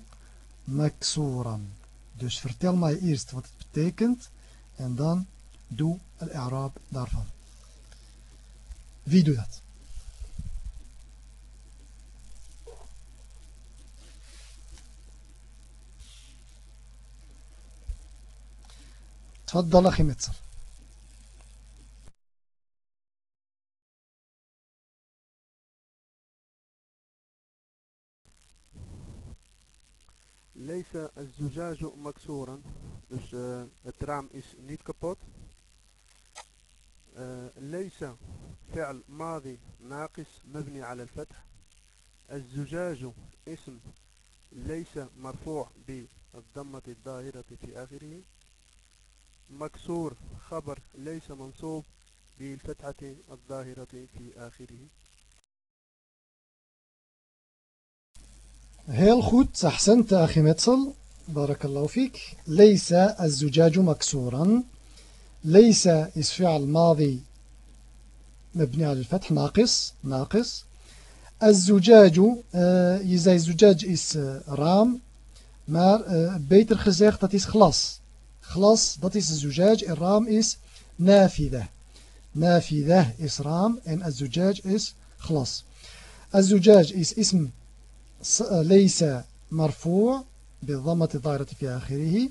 maksuran. Dus vertel mij eerst wat het betekent en dan doe al-i'rab daarvan. Wie doet dat? تفضل أخي متصل ليس الزجاج مكسورا. dus uh, het raam is uh, ليس فعل ماضي ناقص مبني على الفتح. الزجاج اسم ليس مرفوع بالضمة الظاهرة في آخره. مكسور خبر ليس منصوب بالفتحة الظاهرة في آخره. Heel goed, أخي متصل بارك الله فيك ليس الزجاج مكسورا ليس is فعل ماضي مبني على الفتح ناقص ناقص الزجاج je zei zujaj is raam maar beter gezegd dat is glas glas, dat is zujaj en raam is nafida. Nafida is raam en zujaj is glas. الزجاج is اسم ليس مرفوع بالضمة الظاهرة في آخره.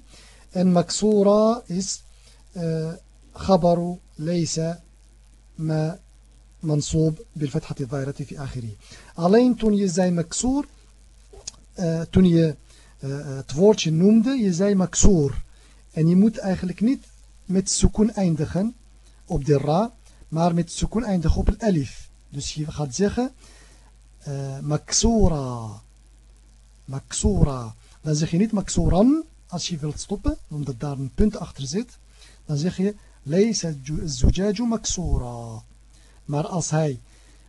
أن المكسورة is آه، خبر ليس ما منصوب بالفتحة الظاهرة في آخره. ألين توني زي مكسور؟ آه، توني آه، تفورتش نومد يزاي مكسور. أن يموت أخلك نيت مت سكون أيندخن أبدر را مار مت سكون أيندخن أبدر الألف. دوسي خاد زيخن maksura. Maksura. Dan zeg je niet مكسورا als je wilt stoppen, omdat daar een punt achter zit. Dan zeg je ليس الزجاج مكسورا. Maar als hij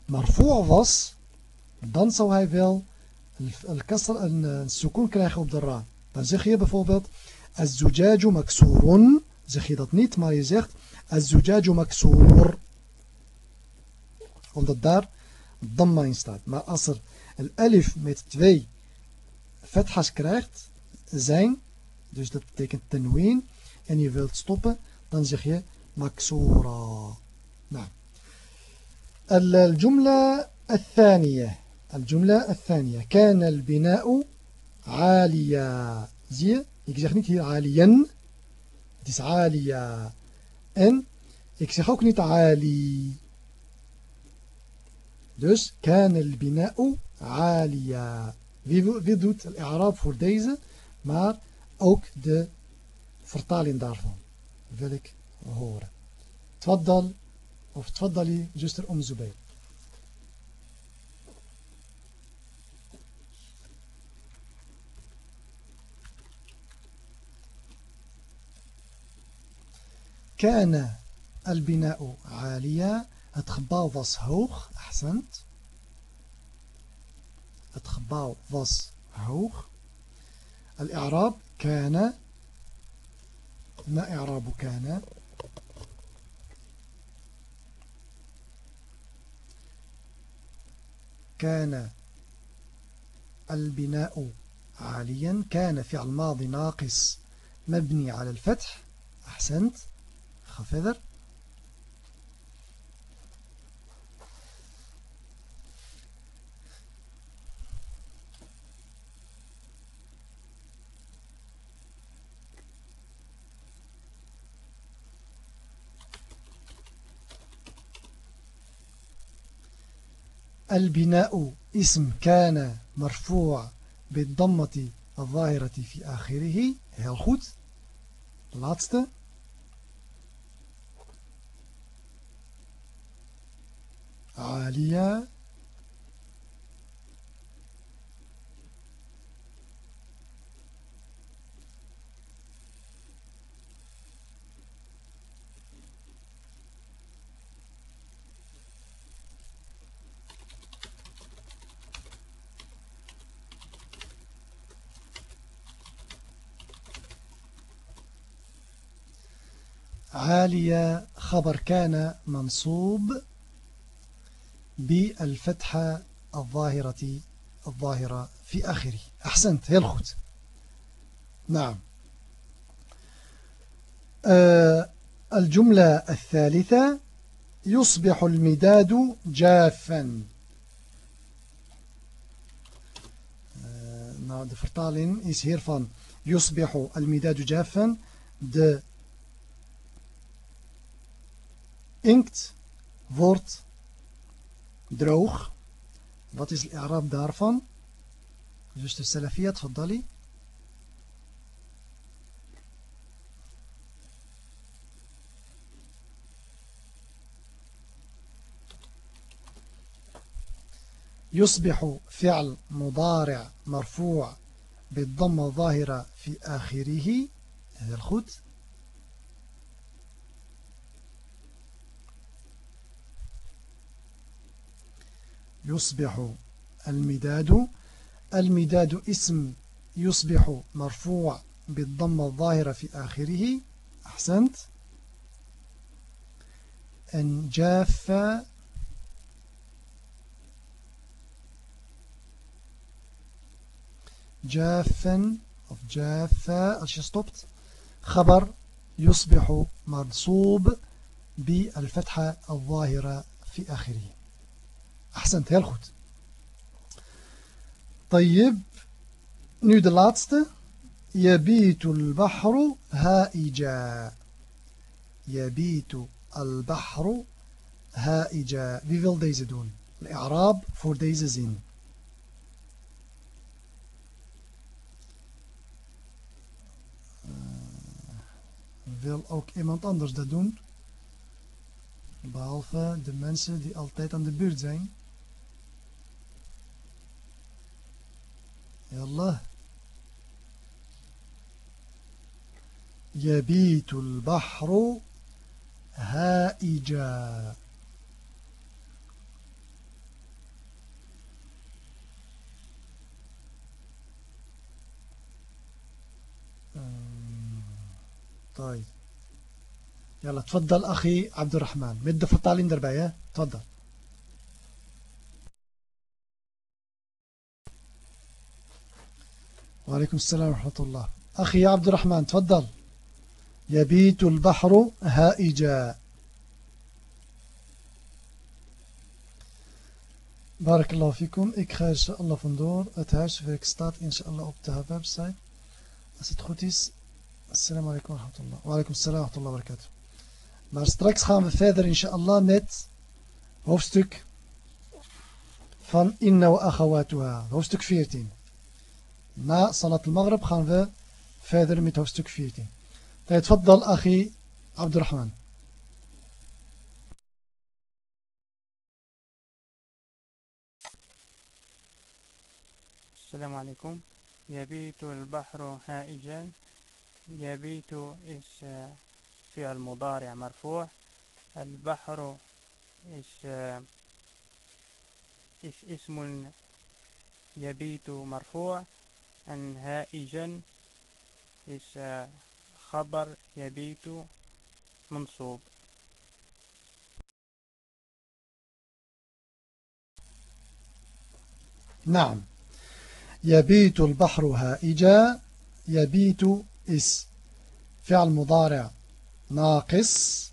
marfu' was, dan zou hij wel een sukun krijgen op de ra. Dan zeg je bijvoorbeeld الزجاج مكسور zeg je dat niet, maar je zegt الزجاج مكسور omdat daar damma in staat. Maar als er een elif met twee fethas krijgt, zijn, dus dat betekent tenween, en je wilt stoppen, dan zeg je maksura. Nou. الجملة الثانية الجملة الثانية كان البناء عاليا je Ik zeg niet hier aliyan. Het is alia. En ik zeg ook niet ali. Dus kan al bina'u alia. Wie, wie doet al-i'raab voor deze? Maar ook de vertaling daarvan wil ik horen. Twaddal of twaddali zuster om Zubayr. كان البناء عاليا het gebouw was hoog أحسنت het gebouw was hoog. الإعراب كان ما إعراب كان كان البناء عاليا كان فعل ماضي ناقص مبني على الفتح أحسنت Ga البناء اسم كان مرفوع بالضمة الظاهرة في آخره. heel goed laatste. عالية عالية خبر كان منصوب بالفتحة الظاهرة الظاهرة في آخره. أحسنت heel goed نعم. آه الجملة الثالثة يصبح المداد جافا. nou vertaling is hiervan يصبح المداد جافا. de inkt wordt droog wat is de Arab daarvan dus de salafiyat tfaddali يصبح فعل مضارع مرفوع بالضمة الظاهرة في آخره هذا الخد يصبح المداد. المداد اسم يصبح مرفوع بالضمة الظاهرة في آخره. أحسنت. أن جاف. جافا of جافا als خبر يصبح منصوب بالفتحة الظاهرة في آخره. أحسنت heel goed طيب nu de laatste يبيت البحر هائجا يبيت البحر هائجا wie wil deze doen الإعراب voor deze zin Wil ook iemand anders dat doen? Behalve de mensen die altijd aan de buurt zijn. يلا يبيت البحر هائجا. طيب. يلا تفضل أخي عبد الرحمن مد فرطالين درباية. تفضل. وعليكم السلام ورحمة الله. أخي يا عبد الرحمن تفضل. يبيت البحر هائجا. بارك الله فيكم. إكخير شاء الله في فندور أتهاش في إكستات إن شاء الله أبتها بابسايت أسد خوتيس السلام عليكم ورحمة الله. وعليكم السلام ورحمة الله وبركاته. Maar straks gaan we verder inshallah met hoofdstuk van Inna wa Achawatuha, hoofdstuk 14. Na Salat al-Maghrib gaan we verder met hoofdstuk 14. تفضل أخي عبد الرحمن. السلام عليكم. يبيت البحر هائجا. يبيت is فعل مضارع مرفوع. البحر إيش إيش اسم يبيت مرفوع. هائجا إيش خبر يبيت منصوب. نعم. يبيت البحر هائجا يبيت is فعل مضارع ناقص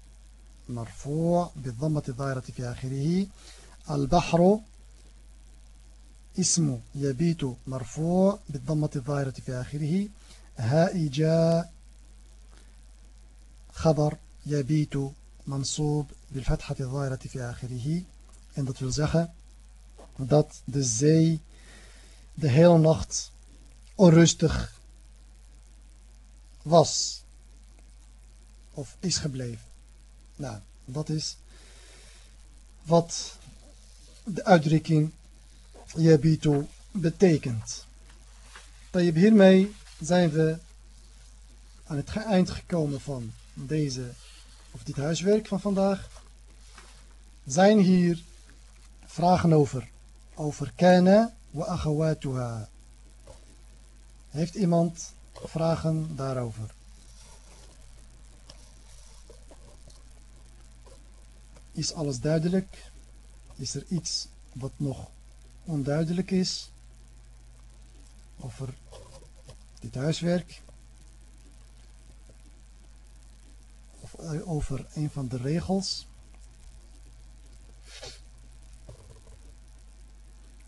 مرفوع بالضمة الظاهرة في آخره. البحر اسم يبيت مرفوع بالضمة الظاهرة في آخره هائجا خبر يبيت منصوب بالفتحة الظاهرة في آخره en dat wil zeggen dat de zee de hele nacht onrustig was of is gebleven. Nou, dat is wat de uitdrukking yabitu betekent. Hiermee zijn we aan het eind gekomen van deze, of dit huiswerk van vandaag. Zijn hier vragen over, over kana wa akhawatuha. Heeft iemand vragen daarover? is alles duidelijk? Is er iets wat nog onduidelijk is? Over dit huiswerk? Of over een van de regels?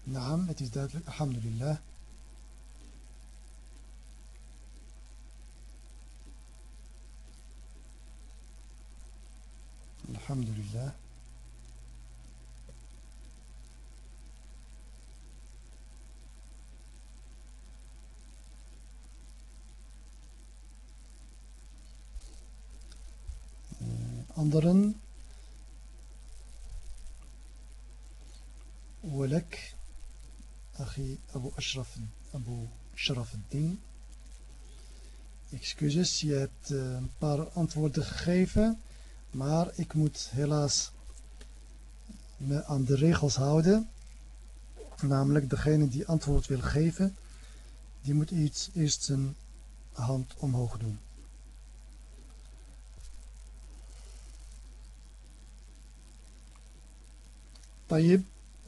Naam, het is duidelijk. Alhamdulillah. Alhamdulillah. anderen ولك أخي أبو أشرف أبو شرف الدين excuses je hebt een paar antwoorden gegeven maar ik moet helaas me aan de regels houden namelijk degene die antwoord wil geven die moet iets, eerst zijn hand omhoog doen طيب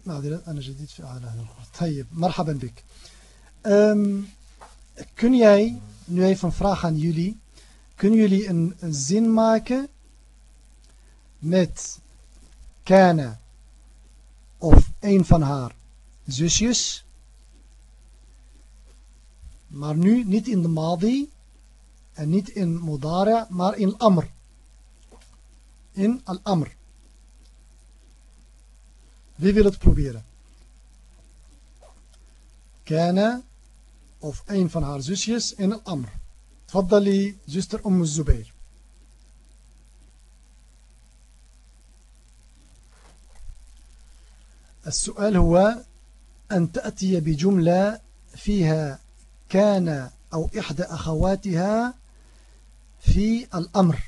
معذرة أنا جديد في أعلى طيب مرحبا بك um, kun jij nu even een vraag aan jullie kunnen jullie een, een zin maken met Kana of een van haar zusjes maar nu niet in de Madi en niet in Modara maar in Amr in Al-Amr Wie wil het proberen? Kana of een van haar zusjes in Al-Amr. تفضلي zuster أم الزبير السؤال هو أن تأتي بجملة فيها كان أو إحدى أخواتها في الأمر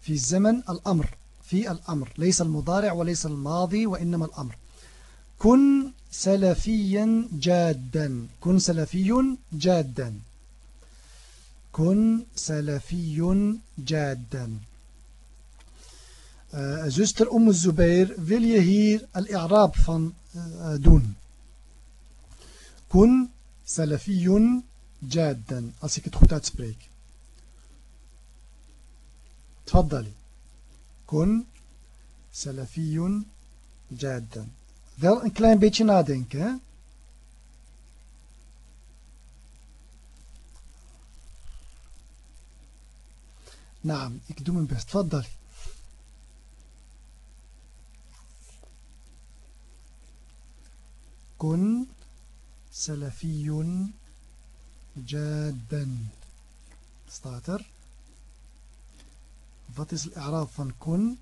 في الزمن الأمر في الأمر. ليس المضارع وليس الماضي وإنما الأمر. كن سلفيا جادا. كن سلفي جادا. كن سلفي جادا. آه، زوستر أم الزبير will you الإعراب فن آه، دون. كن سلفي جادا. Als تخطات سبريك تفضلي. Kun salafiyun jaddan. Wel een klein beetje nadenken, hè? نعم ik doe mijn best تفضل كن سلفي جادا staat er Wat is het i'raab van kun?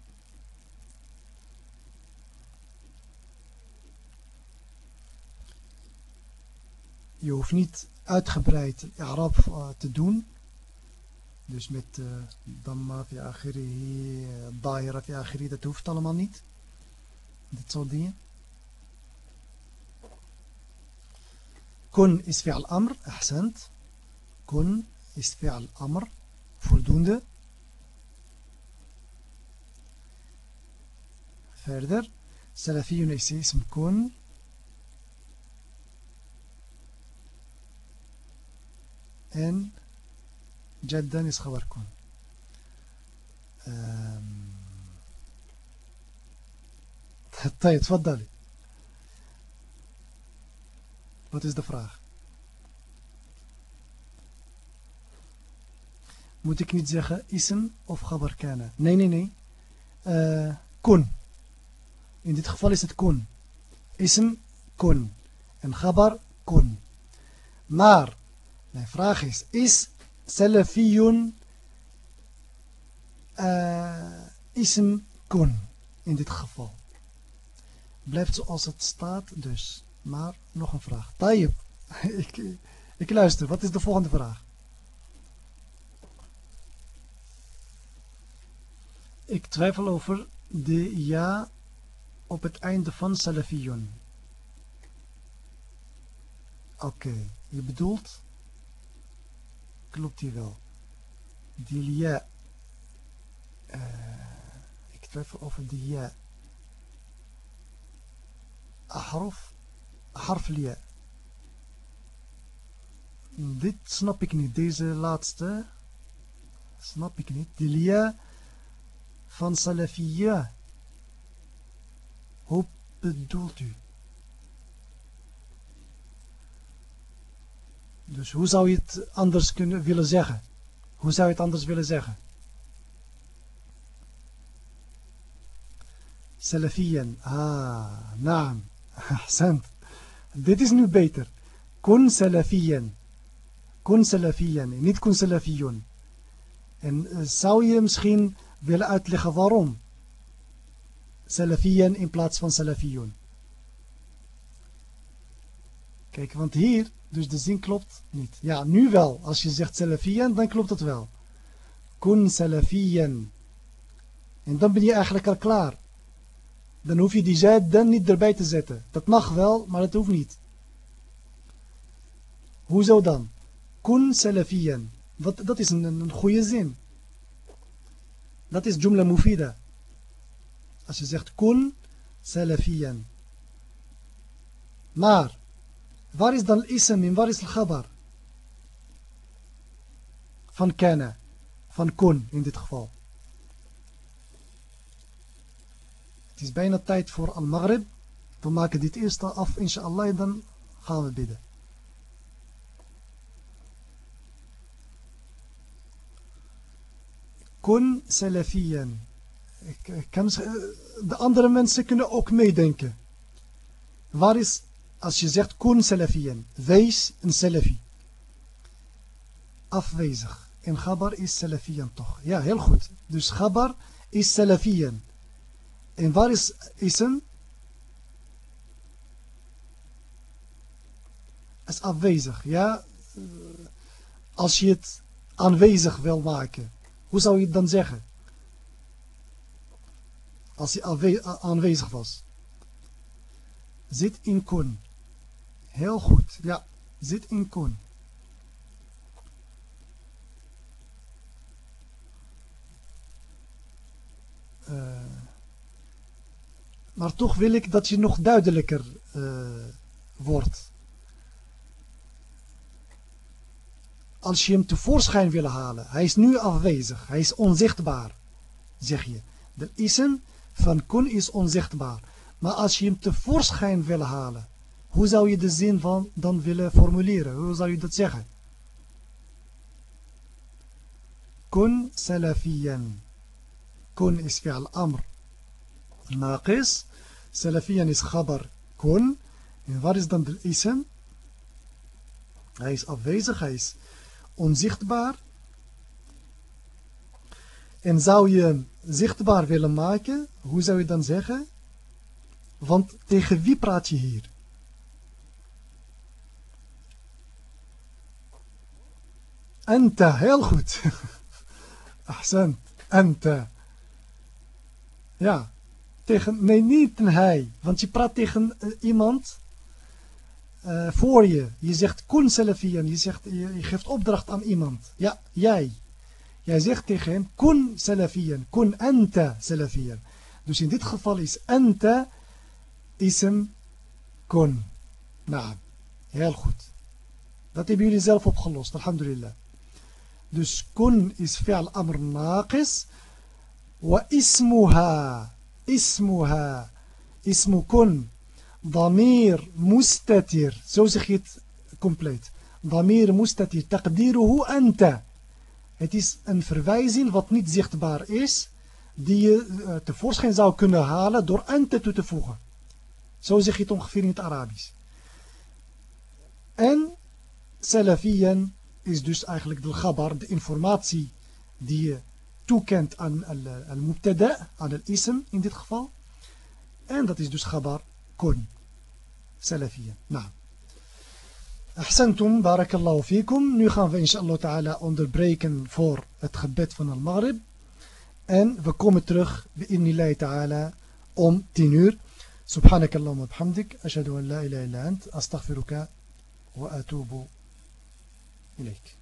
Je hoeft niet uitgebreid uh, te doen. Dus met uh, damma fi akhirihi, daira fi akhirihi, dat hoeft allemaal niet. Dit soort dingen. Kun is fi'al amr, ahsend. Kun is fi'al amr, voldoende. Verder, salafiyun is ism kun. En jaddan is khabar kun. طيب تفضلي Wat is de vraag? Moet ik niet zeggen ism of khabar kana? Nee, nee, nee. Uh, kun. In dit geval is het kun. Ism kun. En gabar kun. Maar, mijn vraag is, is salafiyun uh, ism kun in dit geval? Blijft zoals het staat dus. Maar nog een vraag. Tayyip, ik, ik luister. Wat is de volgende vraag? Ik twijfel over de ja op het einde van Salafiyun. Oké, je bedoelt, klopt hier wel, Dilia, uh, ik even over de ja. Ahraf, harf ja. Dit snap ik niet. Deze laatste snap ik niet. De lia van salafiyya. Bedoelt u? Dus hoe zou je het anders kunnen willen zeggen? Hoe zou je het anders willen zeggen? Salafiyan. Ah, naam. Ahsant. Dit is nu beter. Kun salafiyan. Kun salafiyan. Niet kun salafiyun. En uh, zou je misschien willen uitleggen waarom? Salafiyan in plaats van salafiyun. Kijk, want hier, dus de zin klopt niet. Ja, nu wel. Als je zegt salafiyan, dan klopt het wel. Kun salafiyan. En dan ben je eigenlijk al klaar. Dan hoef je die zaad dan niet erbij te zetten. Dat mag wel, maar dat hoeft niet. Hoezo dan? Kun salafiyan. Wat, dat is een, een goede zin. Dat is jumla mufida. Als je zegt kun salafiyan. Maar, waar is dan ism en waar is al-khabar? Van kana. Van kun in dit geval. Het is bijna tijd voor al-maghrib. We maken dit eerste af, inshallah, en dan gaan we bidden. Kun salafiyan. De andere mensen kunnen ook meedenken. Waar is, als je zegt kun salafiyan, wees een salafi. Afwezig. En gabar is salafiyan toch. Ja, heel goed. Dus gabar is salafiyan. En waar is ism? Is afwezig, ja. Als je het aanwezig wil maken, hoe zou je het dan zeggen? Als hij aanwezig was. Zit in kun. Heel goed, ja. Zit in kun. Uh, maar toch wil ik dat je nog duidelijker uh, wordt. Als je hem tevoorschijn wil halen, hij is nu afwezig, hij is onzichtbaar, zeg je. De ism van kun is onzichtbaar. Maar als je hem tevoorschijn wil halen, hoe zou je de zin van dan willen formuleren? Hoe zou je dat zeggen? Kun salafiyan. Kun is fi'al amr. Naqis. Salafiyan is khabar. Kun. En wat is dan de ism? Hij is afwezig, hij is onzichtbaar en zou je zichtbaar willen maken hoe zou je dan zeggen want tegen wie praat je hier Anta, heel goed. Ahsan, Anta. Ja, tegen, nee, niet een hij. Want je praat tegen uh, iemand uh, voor je. Je zegt kun salafiyan. Je, zegt, je, geeft opdracht aan iemand. Ja, jij. Jij zegt tegen hem kun salafiyan. Kun anta salafiyan. Dus in dit geval is anta ism kun. Nou, heel goed. Dat hebben jullie zelf opgelost. Alhamdulillah. Dus kun is fi'al amr naqis. Wa ismuha. اسمها اسم كن ضمير مستتر je het compleet ضمير مستتر تقديره أنت het is een verwijzing wat niet zichtbaar is die je uh, tevoorschijn zou kunnen halen door ante toe te voegen zo zeg je het ongeveer in het Arabisch en salafiyan is dus eigenlijk de gabar, de informatie die je toekent aan al-mubtada, aan al-ism in dit geval. En dat is dus khabar kun. Salafiyya. Nou. Ahsantum, barakallahu fikum. Nu gaan we inshallah ta'ala onderbreken voor het gebed van al-Maghrib. En we komen terug, bi'innillahi ta'ala, om 10 uur. سبحانك اللهم وبحمدك أشهد أن لا إله إلا أنت أستغفرك وأتوب إليك